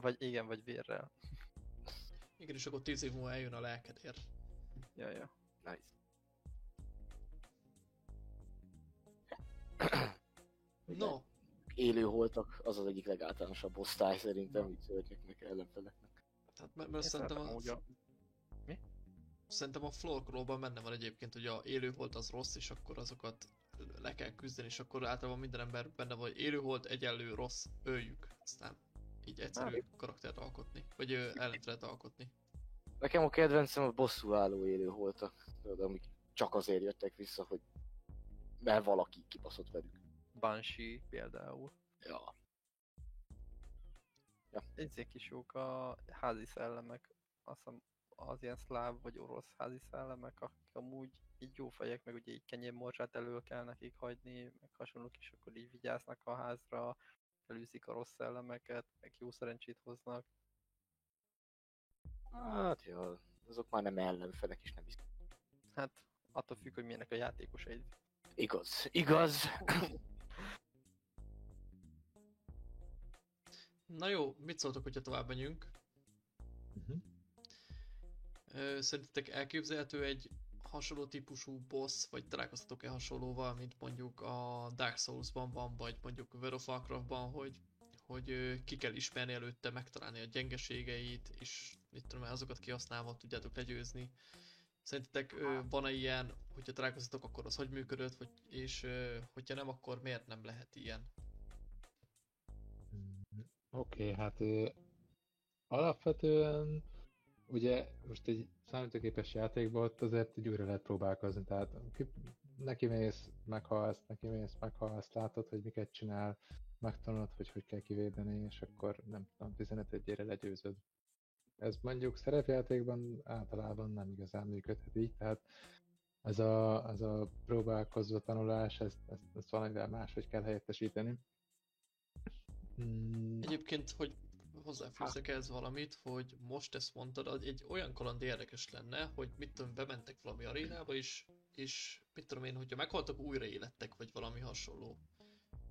vagy igen, vagy vérrel. Igen, és akkor tíz év múlva eljön a lelkedért. Ja, ja. Nice. <clears throat> No, Élő holtak, az az egyik legáltalánosabb osztály szerintem, így szörnyeknek, ellenfeleknek. tehát mert, mert szerintem szeretem a, amúgy a... Szerintem a Floorcrawl-ban benne van egyébként, hogy a élőholt az rossz, és akkor azokat le kell küzdeni, és akkor általában minden ember benne van, hogy élőholt egyenlő rossz, öljük. Aztán így egyszerű karaktert alkotni, vagy ö, ellent lehet alkotni. Nekem a kedvencem a bosszú álló élő holtak, tudod, amik csak azért jöttek vissza, hogy mert valaki kibaszott velük. Banshee például. Ja. Ezek is jók a házi szellemek, azt hiszem az ilyen szláv vagy orosz házi szellemek, akik amúgy így jó fejek, meg ugye így kenyérmorzsát elő kell nekik hagyni, meg hasonlók is, akkor így vigyáznak a házra, elűzik a rossz szellemeket, meg jó szerencsét hoznak. Hát ja, azok már nem ellenfelek is nem is. Hát attól függ, hogy milyenek a játékosaid. Igaz, igaz. Na jó, mit szóltok, hogyha tovább menjünk? Uh-huh. Szerintetek elképzelhető egy hasonló típusú boss, vagy találkoztatok-e hasonlóval, mint mondjuk a Dark Souls-ban van, vagy mondjuk World of Warcraft-ban, hogy, hogy ki kell ismerni előtte, megtalálni a gyengeségeit, és mit tudom, azokat kihasználva tudjátok legyőzni. Szerintetek van-e ilyen, hogyha találkoztatok, akkor az hogy működött, vagy, és hogyha nem, akkor miért nem lehet ilyen? Oké, okay, hát alapvetően ugye most egy számítógépes játékban ott azért így újra lehet próbálkozni, tehát ki- neki mész, meghalsz, neki mész, meghalsz, látod, hogy miket csinál, megtanulod, hogy hogy kell kivédeni, és akkor nem tudom, 15 egyére legyőzöd. Ez mondjuk szerepjátékban általában nem igazán működhet így, tehát ez a, ez a próbálkozó tanulás, ezt, ezt, ezt valamivel máshogy kell helyettesíteni. Mm, Egyébként, hogy hozzáfűzzek ez valamit, hogy most ezt mondtad, egy olyan kaland érdekes lenne, hogy mit tudom, bementek valami arénába is, és mit tudom én, hogyha meghaltak, újraélettek, vagy valami hasonló.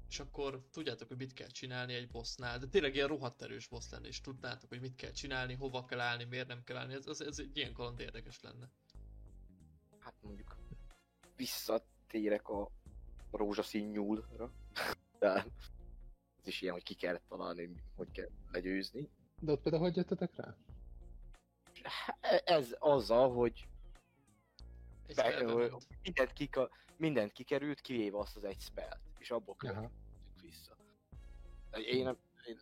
És akkor tudjátok, hogy mit kell csinálni egy bossnál, de tényleg ilyen rohadt erős boss lenne, és tudnátok, hogy mit kell csinálni, hova kell állni, miért nem kell állni, ez, ez, ez egy ilyen kaland érdekes lenne. Hát mondjuk visszatérek a rózsaszín nyúlra. <laughs> ez is ilyen, hogy ki kell találni, hogy hogy kell legyőzni. De ott például hogy jöttetek rá? Hát Ez azzal, hogy Be- mindent, kika, mindent kikerült, kivéve azt az egy spellt, és abból következtük vissza. Én nem, én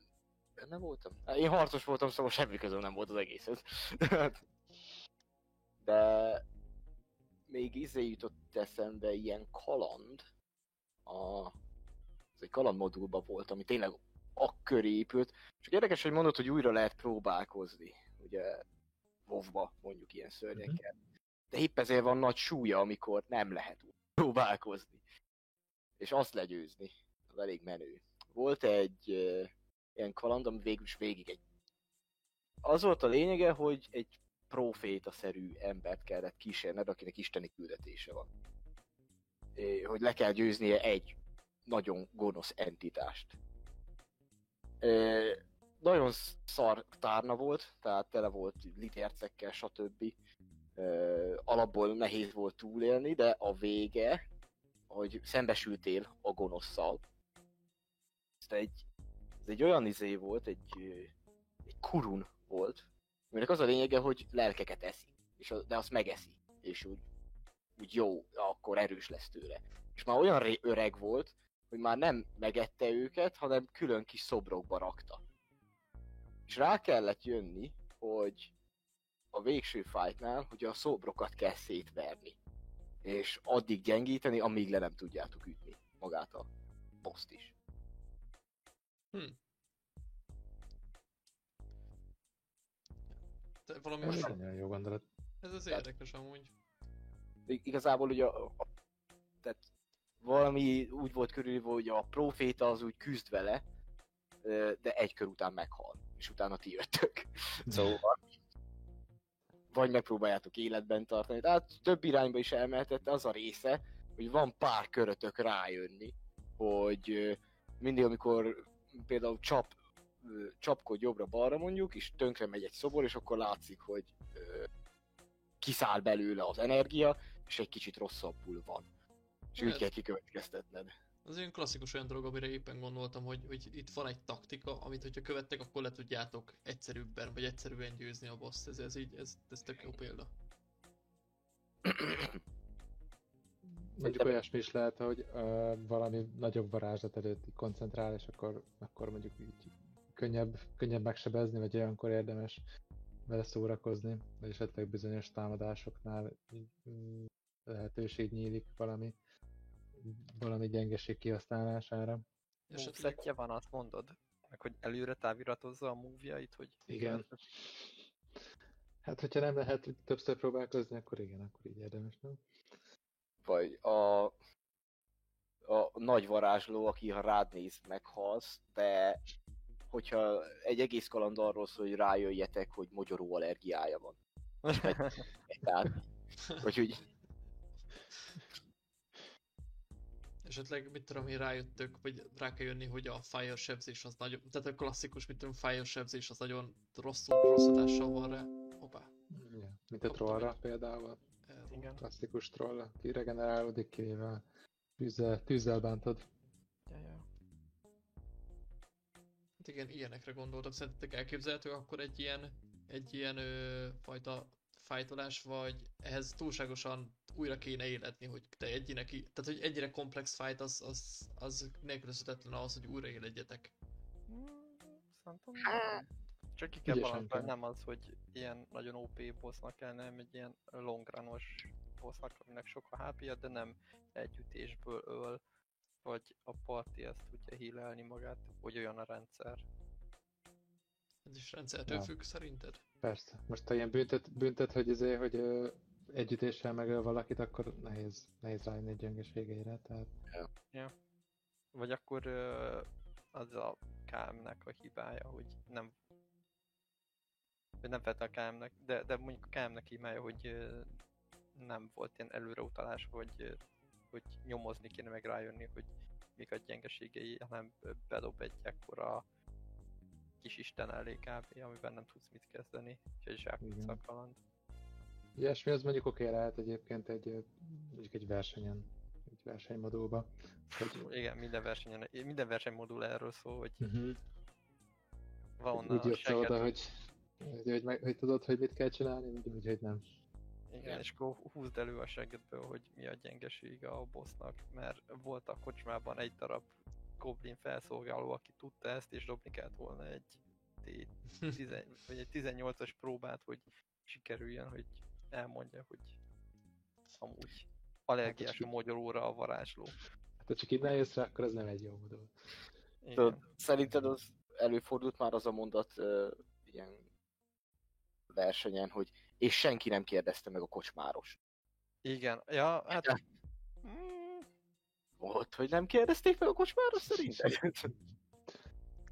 benne voltam? Én harcos voltam, szóval semmi közöm nem volt az egészhez. <laughs> De még izé jutott eszembe ilyen kaland, a, ez egy kaland modulban volt, ami tényleg akkor épült. Csak érdekes, hogy mondod, hogy újra lehet próbálkozni, ugye WoW-ba mondjuk ilyen szörnyekkel. De épp ezért van nagy súlya, amikor nem lehet próbálkozni. És azt legyőzni, az elég menő. Volt egy uh, ilyen kaland, ami végül is végig egy... Az volt a lényege, hogy egy proféta-szerű embert kellett kísérned, akinek isteni küldetése van. É, hogy le kell győznie egy nagyon gonosz entitást. É, nagyon szar tárna volt, tehát tele volt litercekkel, stb. Ö, alapból nehéz volt túlélni, de a vége, hogy szembesültél a gonoszszal, ez egy, ez egy olyan izé volt, egy, egy kurun volt, aminek az a lényege, hogy lelkeket eszi, és a, de azt megeszi, és úgy, úgy jó, akkor erős lesz tőle. És már olyan ré, öreg volt, hogy már nem megette őket, hanem külön kis szobrokba rakta. És rá kellett jönni, hogy a végső fightnál, hogy a szobrokat kell szétverni. És addig gyengíteni, amíg le nem tudjátok ütni magát a poszt is. Hm. Te valami Ez nagyon jó gondolat. Ez az érdekes amúgy. Igazából ugye a, a, tehát valami úgy volt körülírva, hogy a proféta az úgy küzd vele, de egy kör után meghal, és utána ti jöttök. <laughs> Szóval vagy megpróbáljátok életben tartani. Tehát több irányba is elmehetett az a része, hogy van pár körötök rájönni, hogy mindig amikor például csap, csapkod jobbra-balra mondjuk, és tönkre megy egy szobor, és akkor látszik, hogy kiszáll belőle az energia, és egy kicsit rosszabbul van. És úgy Ez- kell kikövetkeztetned. Az olyan klasszikus olyan dolog, amire éppen gondoltam, hogy, hogy itt van egy taktika, amit hogyha követtek, akkor le tudjátok egyszerűbben, vagy egyszerűen győzni a boss. Ez, ez így, ez, ez tök jó példa. Mondjuk olyasmi is lehet, hogy uh, valami nagyobb varázslat előtt koncentrál, és akkor, akkor mondjuk így könnyebb, könnyebb megsebezni, vagy olyankor érdemes vele szórakozni, vagy esetleg bizonyos támadásoknál így, mm, lehetőség nyílik valami, valami gyengeség kihasználására. Esetleg, Movesetje van, azt mondod? Meg hogy előre táviratozza a move jait, hogy... Igen. Hát, hogyha nem lehet többször próbálkozni, akkor igen, akkor így érdemes, nem? Vagy a, a nagy varázsló, aki ha rád néz, meghalsz, de hogyha egy egész kaland arról szól, hogy rájöjjetek, hogy mogyoró allergiája van. <laughs> Tehát, vagy úgy, esetleg, mit tudom én, rájöttök, vagy rá kell jönni, hogy a fire sebzés az nagyon, tehát a klasszikus, mit tudom, fire sebzés az nagyon rosszul, rossz hatással van rá. Hoppá, Ja. Mint a trollra például. Igen. klasszikus troll, aki regenerálódik, kivéve a tűzzel, tűzzel bántod. Ja, ja. Hát igen, ilyenekre gondoltam. Szerintetek elképzelhető akkor egy ilyen, egy ilyen ö, fajta fájtolás, vagy ehhez túlságosan újra kéne életni, hogy te egyinek, í- tehát hogy egyre komplex fight az, az, az nélkülözhetetlen ahhoz, hogy újra éledjetek. Szerintem Hát, Csak ki kell kell. nem az, hogy ilyen nagyon OP bossnak kell, nem egy ilyen long runos bossnak, aminek sok a hp de nem egy ütésből öl, vagy a parti ezt tudja healelni magát, hogy olyan a rendszer. Ez is rendszertől Ja. függ szerinted? Persze. Most ha ilyen büntet, büntet hogy, izé, hogy együttéssel megöl valakit, akkor nehéz, nehéz rájönni egy gyengeségeire. Tehát Vagy akkor az a KM-nek a hibája, hogy nem vagy nem feltétlenül a KM-nek, de, de mondjuk a KM-nek hibája, hogy nem volt ilyen előreutalás, hogy, hogy nyomozni kéne meg rájönni, hogy mik a gyengeségei, hanem bedob egy ekkora kis isten elé kb, amiben nem tudsz mit kezdeni, úgyhogy zsákutca a Igen. kaland. Ilyesmi az mondjuk oké lehet egyébként egy, mondjuk egy versenyen, egy versenymodulba. Hogy, Igen, minden versenyen, minden versenymodul erről szól, hogy uh-huh. van úgy onnan a jössz oda, hogy, hogy, hogy, meg, hogy tudod, hogy mit kell csinálni, úgy, úgy hogy nem. Igen, és akkor húzd elő a seggedből, hogy mi a gyengesége a bossnak, mert volt a kocsmában egy darab goblin felszolgáló, aki tudta ezt, és dobni kellett volna egy, T- tizen, vagy egy 18-as próbát, hogy sikerüljön, hogy elmondja, hogy amúgy allergiás a Hát, magyaróra a varázsló. Hát ha csak innen jössz rá, akkor ez nem egy jó modul. Szerinted az előfordult már az a mondat uh, ilyen versenyen, hogy és senki nem kérdezte meg a kocsmáros. Igen, ja, hát... Mm, Volt, hogy nem kérdezték meg a kocsmáros szerinted? <laughs>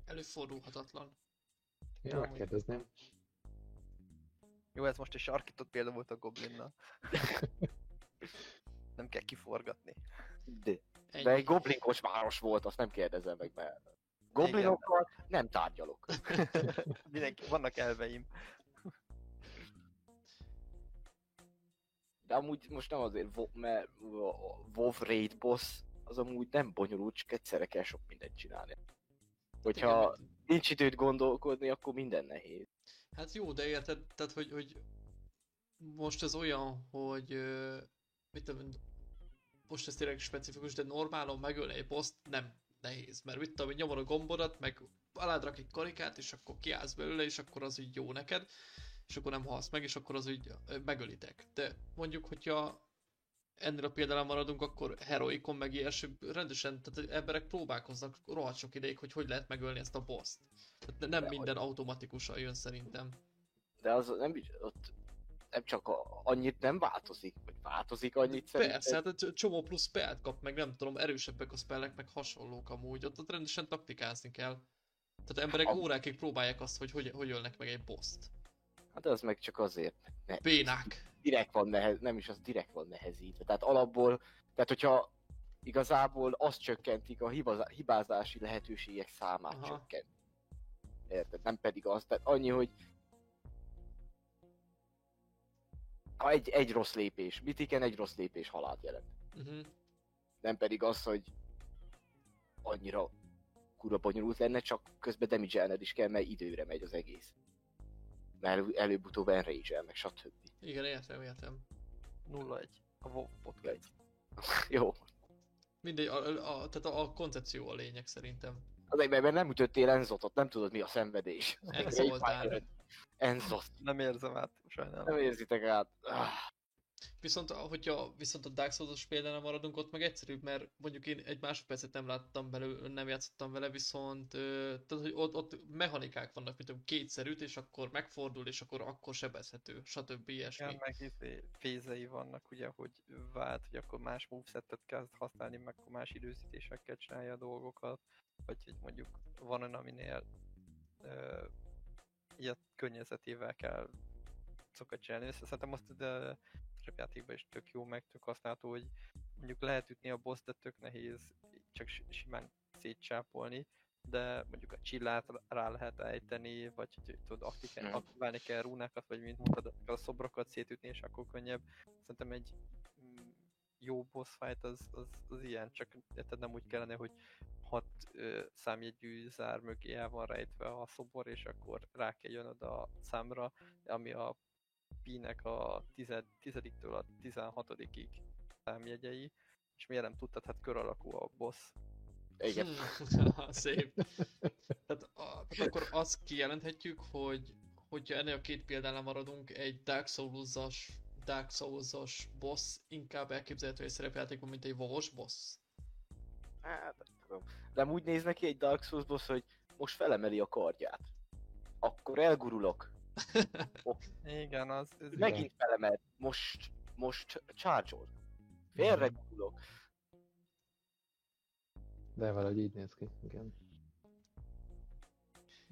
Előfordulhatatlan. Én Ja, megkérdezném. Jó, ez most egy sarkított példa volt a goblinnal. <laughs> Nem kell kiforgatni. De, Ennyi. de egy goblin kocsmáros volt, azt nem kérdezem meg, mert goblinokkal nem tárgyalok. <laughs> Mindenki, vannak elveim. De amúgy most nem azért, mert a WoW Raid boss az amúgy nem bonyolult, csak egyszerre kell sok mindent csinálni. Hogyha Igen, nincs időt gondolkodni, akkor minden nehéz. Hát jó, de érted, tehát hogy, hogy most ez olyan, hogy mit tudom, most ez tényleg specifikus, de normálon megölni egy boss nem nehéz, mert mit tudom, nyomod a gombodat, meg alád rak egy karikát, és akkor kiállsz belőle, és akkor az így jó neked, és akkor nem halsz meg, és akkor az így megölitek. De mondjuk, hogyha ennél a példánál maradunk, akkor heroikon meg ilyesmi, rendesen, tehát emberek próbálkoznak rohadt sok ideig, hogy hogy lehet megölni ezt a boss-t. Tehát ne- nem De minden automatikusan jön szerintem. De az nem, ott nem csak a, annyit nem változik, vagy változik annyit Persze, hát egy csomó plusz spellt kap, meg nem tudom, erősebbek a spellek, meg hasonlók amúgy, ott, ott rendesen taktikázni kell. Tehát emberek A- órákig próbálják azt, hogy hogy, hogy ölnek meg egy boss-t. Hát az meg csak azért, ne, Bénák! direkt van nehez, nem is az direkt van nehezítve. Tehát alapból, tehát hogyha igazából azt csökkentik, a hibazá, hibázási lehetőségek számát Aha. csökkent. Érted? Nem pedig az, tehát annyi, hogy ha egy, egy rossz lépés, mitiken egy rossz lépés halált jelent. Uh-huh. Nem pedig az, hogy annyira kurva bonyolult lenne, csak közben damage is kell, mert időre megy az egész. Mert előbb-utóbb enrage meg stb. Igen, értem, értem. 0-1. A WoW podcast. <laughs> Jó, Mindegy, a, a, a, tehát a, a koncepció a lényeg szerintem. Azért, mert nem ütöttél Enzotot, nem tudod mi a szenvedés. Enzoltál. <laughs> Enzot. Nem érzem át, sajnálom. Nem érzitek át. Viszont, hogyha viszont a Dark Souls-os példánál maradunk, ott meg egyszerűbb, mert mondjuk én egy másodpercet nem láttam belőle, nem játszottam vele, viszont tehát, hogy ott, ott mechanikák vannak, mint kétszerűt, és akkor megfordul, és akkor akkor sebezhető, stb. ilyesmi. Igen, meg izé, fézei vannak, ugye, hogy vált, hogy akkor más movesetet kezd használni, meg akkor más időzítésekkel csinálja a dolgokat, vagy hogy mondjuk van olyan, aminél ö, ilyet környezetével kell szokat csinálni, szerintem azt de játékban is tök jó, meg tök használható, hogy mondjuk lehet ütni a boss, de tök nehéz csak si- simán szétcsápolni, de mondjuk a csillát rá lehet ejteni, vagy hogy tudod, aktiv- Mhm. aktiválni kell rúnákat, vagy mint mondtad, a szobrokat szétütni, és akkor könnyebb. Szerintem egy mm, jó boss fight az, az, az ilyen, csak érted nem úgy kellene, hogy hat ö, számjegyű zár mögé el van rejtve a szobor, és akkor rá kell jönnöd a számra, ami a Pi-nek a tized, tizediktől a 16-ig számjegyei, és miért nem tudtad, hát kör alakú a boss. igen. <laughs> Szép. Tehát a, hát akkor azt kijelenthetjük, hogy hogyha ennél a két példánál maradunk, egy Dark Souls-as Dark Souls-os boss inkább elképzelhető egy szerepjátékban, mint egy valós boss. Hát, nem tudom. De úgy néz neki egy Dark Souls boss, hogy most felemeli a kardját. Akkor elgurulok. Igen, az... Ez Megint felemel. Most, most charge-ol. Félre gurulok. De valahogy így néz ki, igen.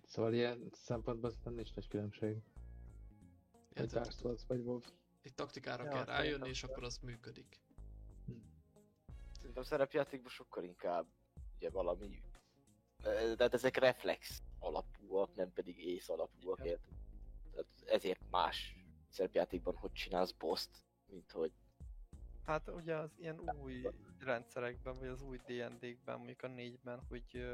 Szóval ilyen szempontból szerintem nincs nagy különbség. Egy? Dark Souls vagy WoW. Egy taktikára Ja, kell rájönni, és akkor az működik. Szerintem szerepjátékban sokkal inkább ugye valami... Tehát ezek reflex alapúak, nem pedig ész alapúak, érted? Ezért más szerepjátékban hogy csinálsz boss mint hogy Hát ugye az ilyen új rendszerekben, vagy az új D&D-kben, mondjuk a 4-ben, hogy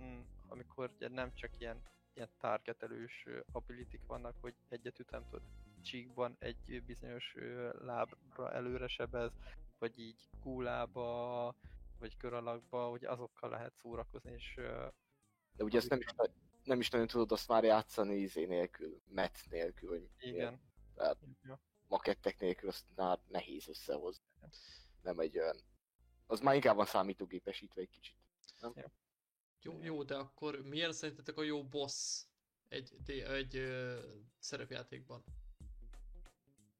mm, amikor ugye nem csak ilyen, ilyen targetelős ö, ability vannak, hogy egyet ütem tud csíkban egy bizonyos lábra előre sebez, vagy így kúlába, vagy kör alakba, hogy azokkal lehet szórakozni, és De ugye ezt nem is, nem is nagyon tudod azt már játszani izé nélkül, met nélkül, hogy igen. Tehát- Ja. makettek nélkül azt már nehéz összehozni. Nem egy olyan... Az már inkább van számítógépesítve egy kicsit. Jó, jó, de akkor milyen szerintetek a jó boss egy, D- egy ö, szerepjátékban?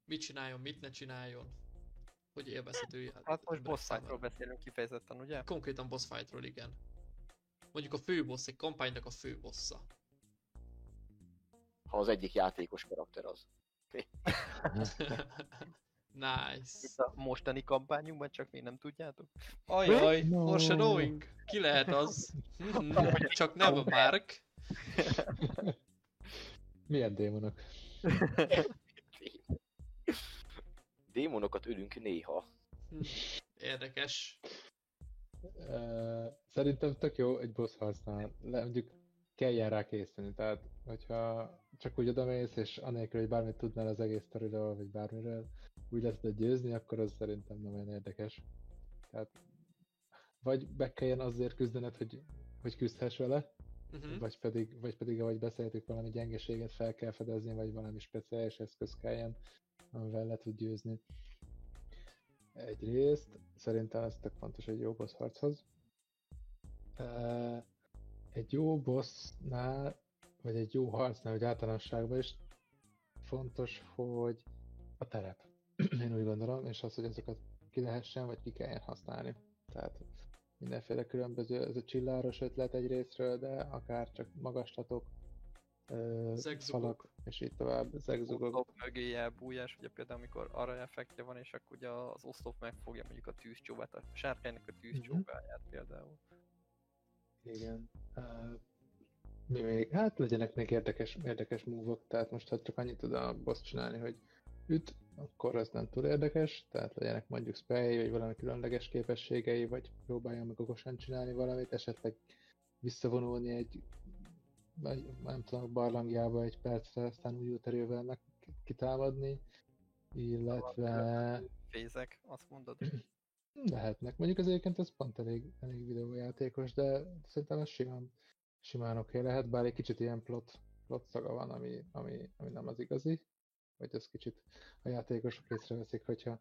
Mit csináljon, mit ne csináljon? Hogy élvezhető Hát most boss fightról beszélünk kifejezetten, ugye? Konkrétan boss fightról, igen. Mondjuk a főboss, egy kampánynak a főbossa. Ha az egyik játékos karakter az. <laughs> nice. Itt a mostani kampányunkban, csak még nem tudjátok. Ajaj, No. foreshadowing. Ki lehet az? <laughs> Csak nem a Mark. Milyen démonok? Démonokat ölünk néha. Érdekes. Szerintem tök jó egy boss harcnál, le, mondjuk kelljen rá készülni, tehát hogyha csak úgy odamész, és anélkül, hogy bármit tudnál az egész sztoriról, vagy bármiről, úgy le tudod győzni, akkor az szerintem nem olyan érdekes. Tehát vagy be kelljen azért küzdened, hogy, hogy küzdhess vele, Mhm. vagy pedig, vagy pedig, ahogy beszéltük, valami gyengeséget fel kell fedezni, vagy valami speciális eszköz kelljen, amivel le tud győzni. Egyrészt, szerintem ez tök fontos egy jó boss harchoz. Egy jó bossnál, vagy egy jó harcnál, vagy általánosságban is fontos, hogy a terep. <clears throat> Én úgy gondolom, és az, hogy azokat ki lehessen, vagy ki kelljen használni. Tehát mindenféle különböző, ez a csilláros ötlet egy részről, de akár csak magaslatok, Zegzugok. falak, és így tovább, zegzugok. oszlop mögé elbújás, ugye például amikor arra effektje van, és akkor ugye az oszlop megfogja mondjuk a tűzcsóvát, a sárkánynak a tűzcsóváját például. Igen. Uh, mi még? Hát legyenek még érdekes, érdekes múvok, tehát most ha csak annyit tud a boss csinálni, hogy üt, akkor az nem túl érdekes, tehát legyenek mondjuk spell vagy valami különleges képességei, vagy próbáljon meg okosan csinálni valamit, esetleg visszavonulni egy, nem tudom, barlangjába egy percre, aztán új erővel meg kitámadni, illetve Fézek, azt mondod. <clears throat> lehetnek. Mondjuk az egyébként ez pont elég, elég videójátékos, de szerintem ez simán, simán oké okay lehet, bár egy kicsit ilyen plot, plot szaga van, ami, ami, ami nem az igazi, vagy az kicsit a játékosok észreveszik, hogyha ez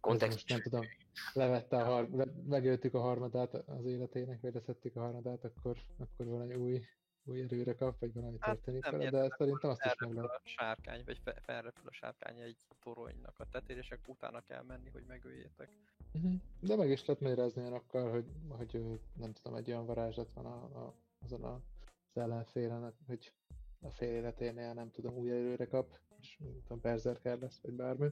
Kontextus. most nem tudom, levette a har- le, megöltük a harmadát az életének, vagy leszettük a harmadát, akkor, akkor valami új, új erőre kap, vagy valami Hát történik nem vele, de szerintem azt is meg lehet. a sárkány, vagy fe- felrepül a sárkány egy toronynak a tetejére, és akkor utána kell menni, hogy megöljétek. Mhm. De meg is lehet magyarázni olyanokkal, hogy, hogy nem tudom, egy olyan varázslat van a, a, azon a, az ellenfélen, hogy a fél életénél nem tudom, új erőre kap, és nem tudom, berserker lesz, vagy bármi.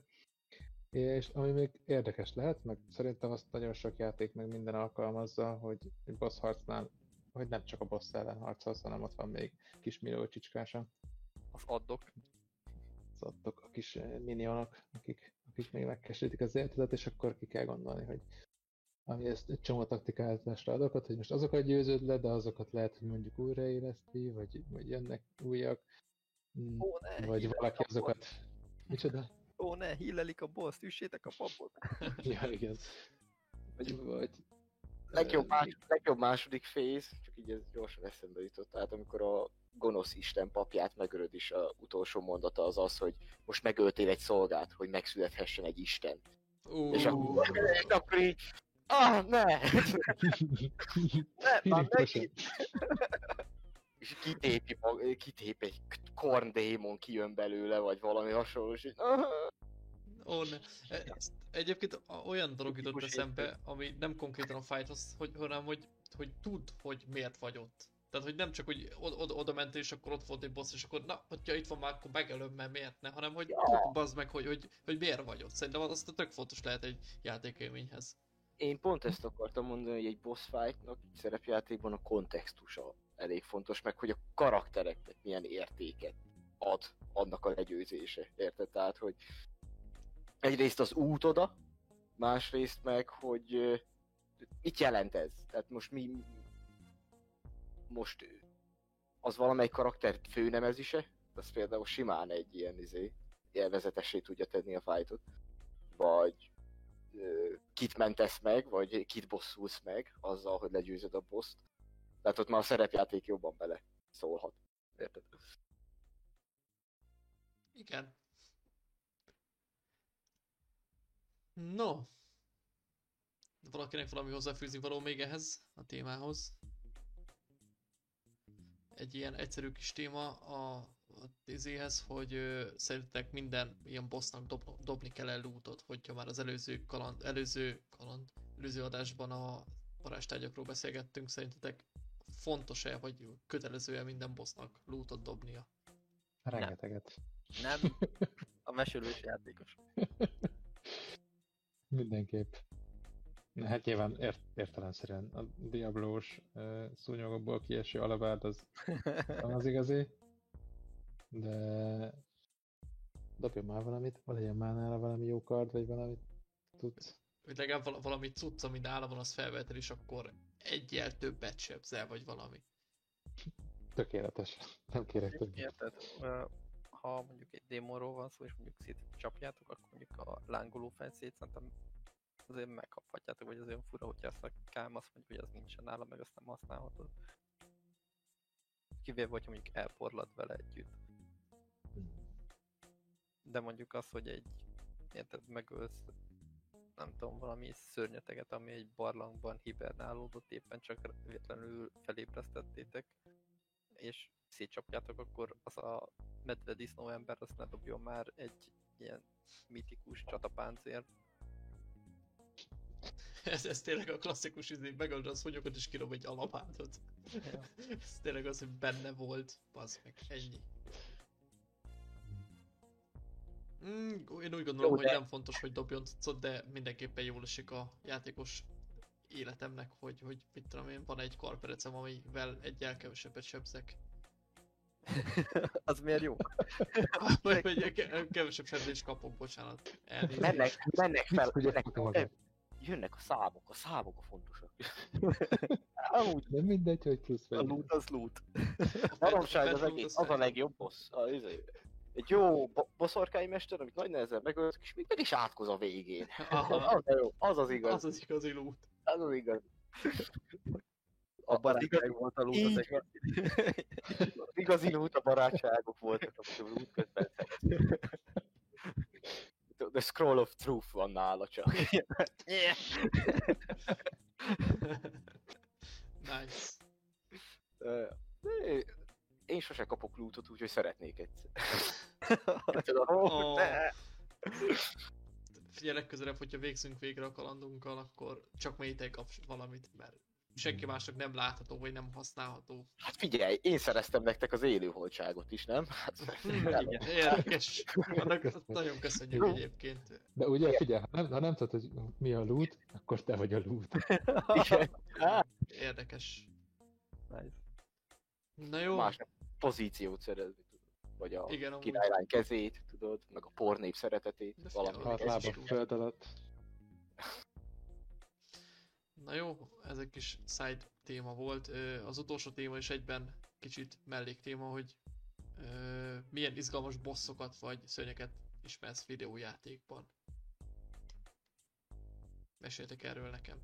És ami még érdekes lehet, meg szerintem azt nagyon sok játék meg minden alkalmazza, hogy egy boss harcnál, hogy nem csak a boss ellen harcolsz, hanem ott van még kis millió csicskása, Az addok. az adtok a kis eh, minionok, akik, akik még megkeserítik az életedet, és akkor ki kell gondolni, hogy ami ezt egy csomó taktikázásra adokat, hogy most azokat győződ le, de azokat lehet, hogy mondjuk újraéleszti, vagy, vagy jönnek újak, mm, Ó, ne, vagy valaki azokat... Micsoda? Ó, ne, hillelik a boss, üssétek a papot. <laughs> Ja, igen. Vagy, vagy legjobb, más, legjobb második fész, csak így ez gyorsan eszembe jutott, tehát amikor a gonosz Isten papját megölöd, és a utolsó mondata az az, hogy most megöltél egy szolgát, hogy megszülethessen egy Isten. Ú, És akkor, <laughs> és akkor így, ah, ne! <laughs> ne, már megint! <laughs> és kitépi, mag- kitép egy korndémon kijön belőle, vagy valami hasonló, és így, ah, Ó, ne. E- ezt Egyébként olyan dolog jutott eszembe, ami nem konkrétan a fighthoz, hogy, hanem hogy, hogy tud, hogy miért vagy ott. Tehát, hogy nem csak, hogy oda, oda, mentél, és akkor ott volt egy boss, és akkor na, hogyha itt van már, akkor megölöm, mert miért ne, hanem hogy Ja. bazd meg, hogy, hogy, hogy miért vagy ott. Szerintem az tök fontos lehet egy játékélményhez. Én pont ezt akartam mondani, hogy egy boss fightnak egy szerepjátékban a kontextusa elég fontos, meg hogy a karaktereknek milyen értéket ad annak a legyőzése, érted? Tehát, hogy egyrészt az út oda, másrészt meg, hogy mit jelent ez? Tehát most mi... Most az valamelyik karakter főnemezise, az például simán egy ilyen izé, élvezetessé tudja tenni a fightot, vagy ö, kit mentesz meg, vagy kit bosszulsz meg azzal, hogy legyőzöd a boszt. Tehát ott már a szerepjáték jobban bele szólhat. Érted? Igen. No. Valakinek valami hozzáfűzni való még ehhez a témához? Egy ilyen egyszerű kis téma a, a izéhez, hogy ö, szerintetek minden ilyen bossnak dob, dobni kell el lootot, hogyha már az előző kaland, előző kaland, előző adásban a varázstárgyakról beszélgettünk, szerintetek fontos-e, vagy kötelező-e minden bossnak lootot dobnia? Rengeteget. Nem, a mesélős játékos. <laughs> Mindenképp. Hát nyilván ért, értelemszerűen a Diablós uh, szúnyogokból kieső alapát az, <laughs> az az igazi. De dobjon már valamit, vagy legyen már nála valami jó kard, vagy valamit tudsz. hogy legalább val- valami cucc, ami nála van, az felvetel, és akkor egyel többet sebzel, vagy valami. Tökéletes. Nem kérek többet. Érted? Ha mondjuk egy démonról van szó, és mondjuk szétcsapjátok, akkor mondjuk a lángoló fejszét szerintem azért megkaphatjátok, vagy az olyan fura, hogyha ezt a kám azt mondjuk, hogy az nincsen nála, meg azt nem használhatod. Kivéve, hogyha mondjuk elporlad vele együtt. De mondjuk az, hogy egy, érted, megölsz, nem tudom, valami szörnyeteget, ami egy barlangban hibernálódott, éppen csak véletlenül felébresztettétek, és szétcsapjátok, akkor az a medvedisznó ember, azt ne dobjon már egy ilyen mitikus csatapáncér. <laughs> Ez, ez tényleg a klasszikus izé, megöld az szúnyogot, és kirob egy alapátot. <laughs> ez tényleg az, hogy benne volt, az meg ennyi. Mm, én úgy gondolom, Jó, hogy de- nem fontos, hogy dobjon cuccot, de mindenképpen jól esik a játékos életemnek, hogy, hogy mit tudom én, van egy karperecem, amivel egyel kevesebbet sebzek. <laughs> az miért jó? Vagy, vagy ke- kevesebb sebzést kapok, bocsánat. Elnézést. Mennek, mennek fel, magad? jönnek a számok, a számok a fontosak. <laughs> Amúgy De mindegy, hogy plusz A vagy. loot az loot. <laughs> A Baromság az egész, az a fel- legjobb boss. A, egy jó bo- boszorkány mester, amit nagy nehezen megöltök, és még meg is átkoz a végén. Aha, Az, a jó, az az igaz, az az igazi loot. az az igaz. A barátság volt a loot az egész. Az <laughs> igazi loot a barátságok voltak, amit a loot közben. The Scroll of Truth van nála csak. <laughs> nice. De Én sose kapok lootot, úgyhogy szeretnék egyszer. Ó. ne. Figyelj, legközelebb, hogyha végzünk végre a kalandunkkal, akkor csak mélytel kapsz valamit, mert senki másnak nem látható, vagy nem használható. Hát figyelj, én szereztem nektek az élőholtságot is, nem? Hát, <laughs> Igen, érdekes. Annak <laughs> nagyon köszönjük egyébként. De ugye, figyelj, ha nem, ha nem tudod, hogy mi a loot, akkor te vagy a loot. <laughs> igen. Érdekes. Nice. Na jó, Más pozíciót szerezni. Vagy a Igen, királylány kezét, tudod, meg a pornép szeretetét, De valami. figyelj, Hat ez lába is jó. föld alatt. Na jó, ez egy kis side téma volt. Az utolsó téma is egyben kicsit mellék téma, hogy milyen izgalmas bosszokat vagy szörnyeket ismersz videójátékban. Meséltek erről nekem.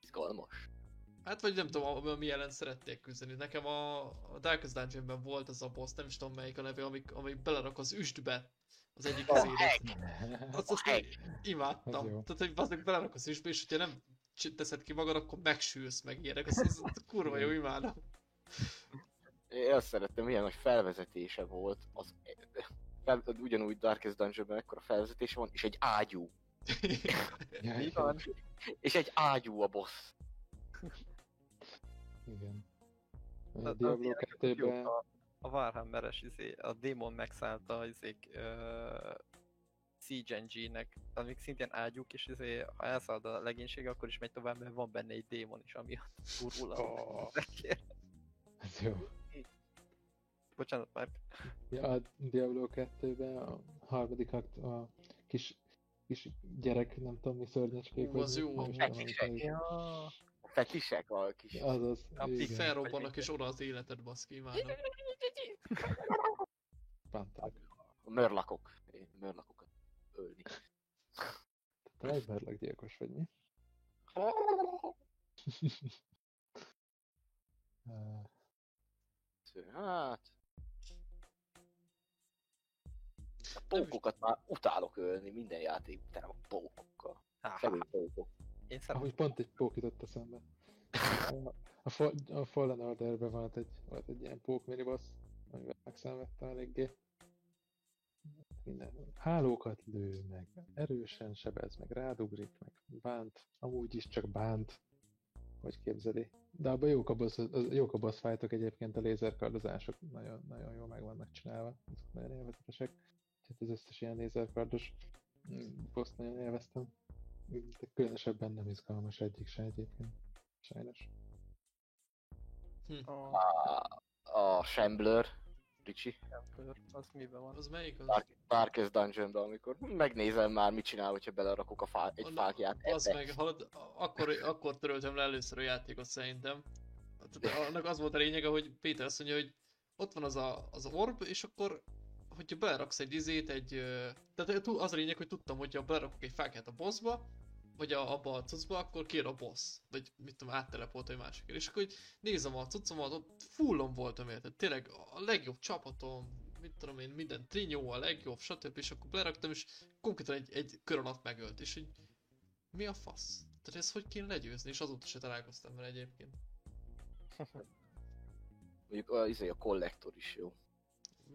Izgalmas. Hát vagy nem tudom, ami ellen szerették küzdeni. Nekem a, a Darkest Dungeonben volt az a boss, nem is tudom melyik a neve, amik, amik belerak az üstbe az egyik A izédet. hack! Azt, A azt imádtam. Az. Tehát, hogy bazdmeg belerak az üstbe, és hogyha nem teszed ki magad, akkor megsülsz meg ilyenek. Az, az, az kurva jó, imádom. Én azt szerettem, milyen nagy felvezetése volt. Az, fel, ugyanúgy Darkest Dungeonben ekkora felvezetése van, és egy ágyú. <laughs> Igen. van? És egy ágyú a boss. Igen. Az- A az Diablo ilyenek 2-ben jók, A, Warhammeres izé, a démon megszállta izék uh, Siege NG-nek, amik szintén ágyúk, és izé, ha elszalad a legénység, akkor is megy tovább, mert van benne egy démon is, ami kurul a lekér. ez jó. Bocsánat, már Ja, a Diablo 2-ben a harmadik akt, a kis, kis gyerek, nem tudom mi szörnyecskék. Ú, az jó. amit- Ja, A fetisek, a kis... Azaz, felrobbannak, és oda az életed, baszki, imádom. Panterek. A mörlakok. Én Mörlakokat ölni. Te egy mérleggyilkos vagy mi? Hát... A pókokat már utálok ölni, minden játék után a pókokkal. Szegény pókok. én szeretem. ahogy pont egy pók jutott eszembe. <laughs> A, a, a Fallen Orderben volt egy, volt egy ilyen pók megszenvedtem eléggé. Minden. Hálókat lő, meg erősen sebez, meg rádugrik, meg bánt. Amúgy is csak bánt. Hogy képzeli. De abban jók a boss, az, jók a boss fightok egyébként, a lézerkardozások nagyon, nagyon jól meg vannak csinálva. Ezek nagyon élvezetesek. Tehát az összes ilyen lézerkardos mm, boss nagyon élveztem. De különösebben nem izgalmas egyik se egyébként. Sajnos. A A, a Shambler, Ricsi, Emperor, az miben van? Az melyik az? Dark, Darkest Dungeonben, amikor megnézem már, mit csinál, hogyha belerakok a fá, egy Anna- fákját Az ebbe. meg, hallod, akkor, akkor töröltem le először a játékot szerintem. Tehát annak az volt a lényege, hogy Péter azt mondja, hogy ott van az a, az orb, és akkor hogyha beleraksz egy izét, egy... Tehát az a lényeg, hogy tudtam, hogyha belerakok egy fákját a bossba, vagy a, abba a cuccba, akkor kér a boss. Vagy mit tudom, átteleport egy másikért. És akkor hogy nézem a cuccomat, ott fullon voltam érted. Tényleg a legjobb csapatom, mit tudom én, minden trinyó a legjobb, stb. És akkor beleraktam, és konkrétan egy, egy kör alatt megölt. És hogy mi a fasz? Tehát ez hogy kéne legyőzni? És azóta se találkoztam vele egyébként. <laughs> Mondjuk a, izé, a kollektor is jó.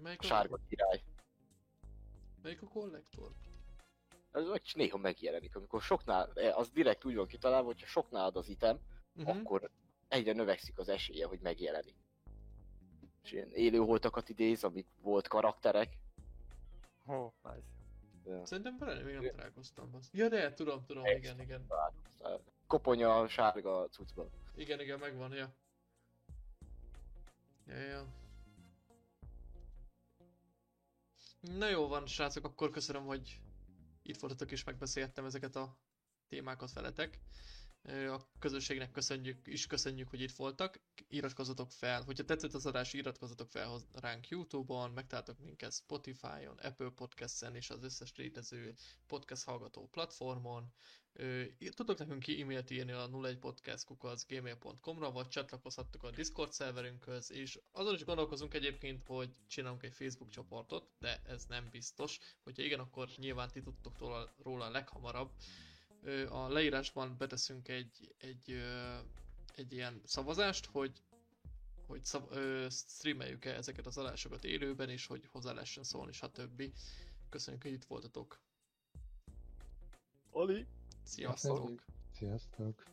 Melyik A a, sárga király. melyik a kollektor? Ez meg néha megjelenik, amikor soknál, eh, az direkt úgy van kitalálva, hogyha sok nálad az item, Uh-huh. akkor egyre növekszik az esélye, hogy megjelenik. És ilyen élőholtakat idéz, amik volt karakterek. Oh, nice. Ja. Szerintem vele még nem találkoztam. Basz. Ja de, tudom, tudom, igen, igen. Koponya sárga cuccban. Igen, igen, megvan, ja. Ja, ja. Na jó van, srácok, akkor köszönöm, hogy itt voltatok és megbeszéltem ezeket a témákat veletek. A közönségnek köszönjük, is köszönjük, hogy itt voltak. Iratkozzatok fel, hogyha tetszett az adás, iratkozzatok fel ránk Youtube-on, megtaláltok minket Spotify-on, Apple Podcast-en és az összes létező podcast hallgató platformon. Tudtok nekünk e-mailt írni a 01podcast.gmail.com-ra, vagy csatlakozhattok a Discord szerverünkhöz, és azon is gondolkozunk egyébként, hogy csinálunk egy Facebook csoportot, de ez nem biztos. Hogyha igen, akkor nyilván ti tudtok róla, róla leghamarabb. A leírásban beteszünk egy, egy, egy ilyen szavazást, hogy hogy szav, ö, streameljük-e ezeket az adásokat élőben, és hogy hozzá lehessen szólni, stb. Köszönjük, hogy itt voltatok. Oli! Sziasztok! Sziasztok!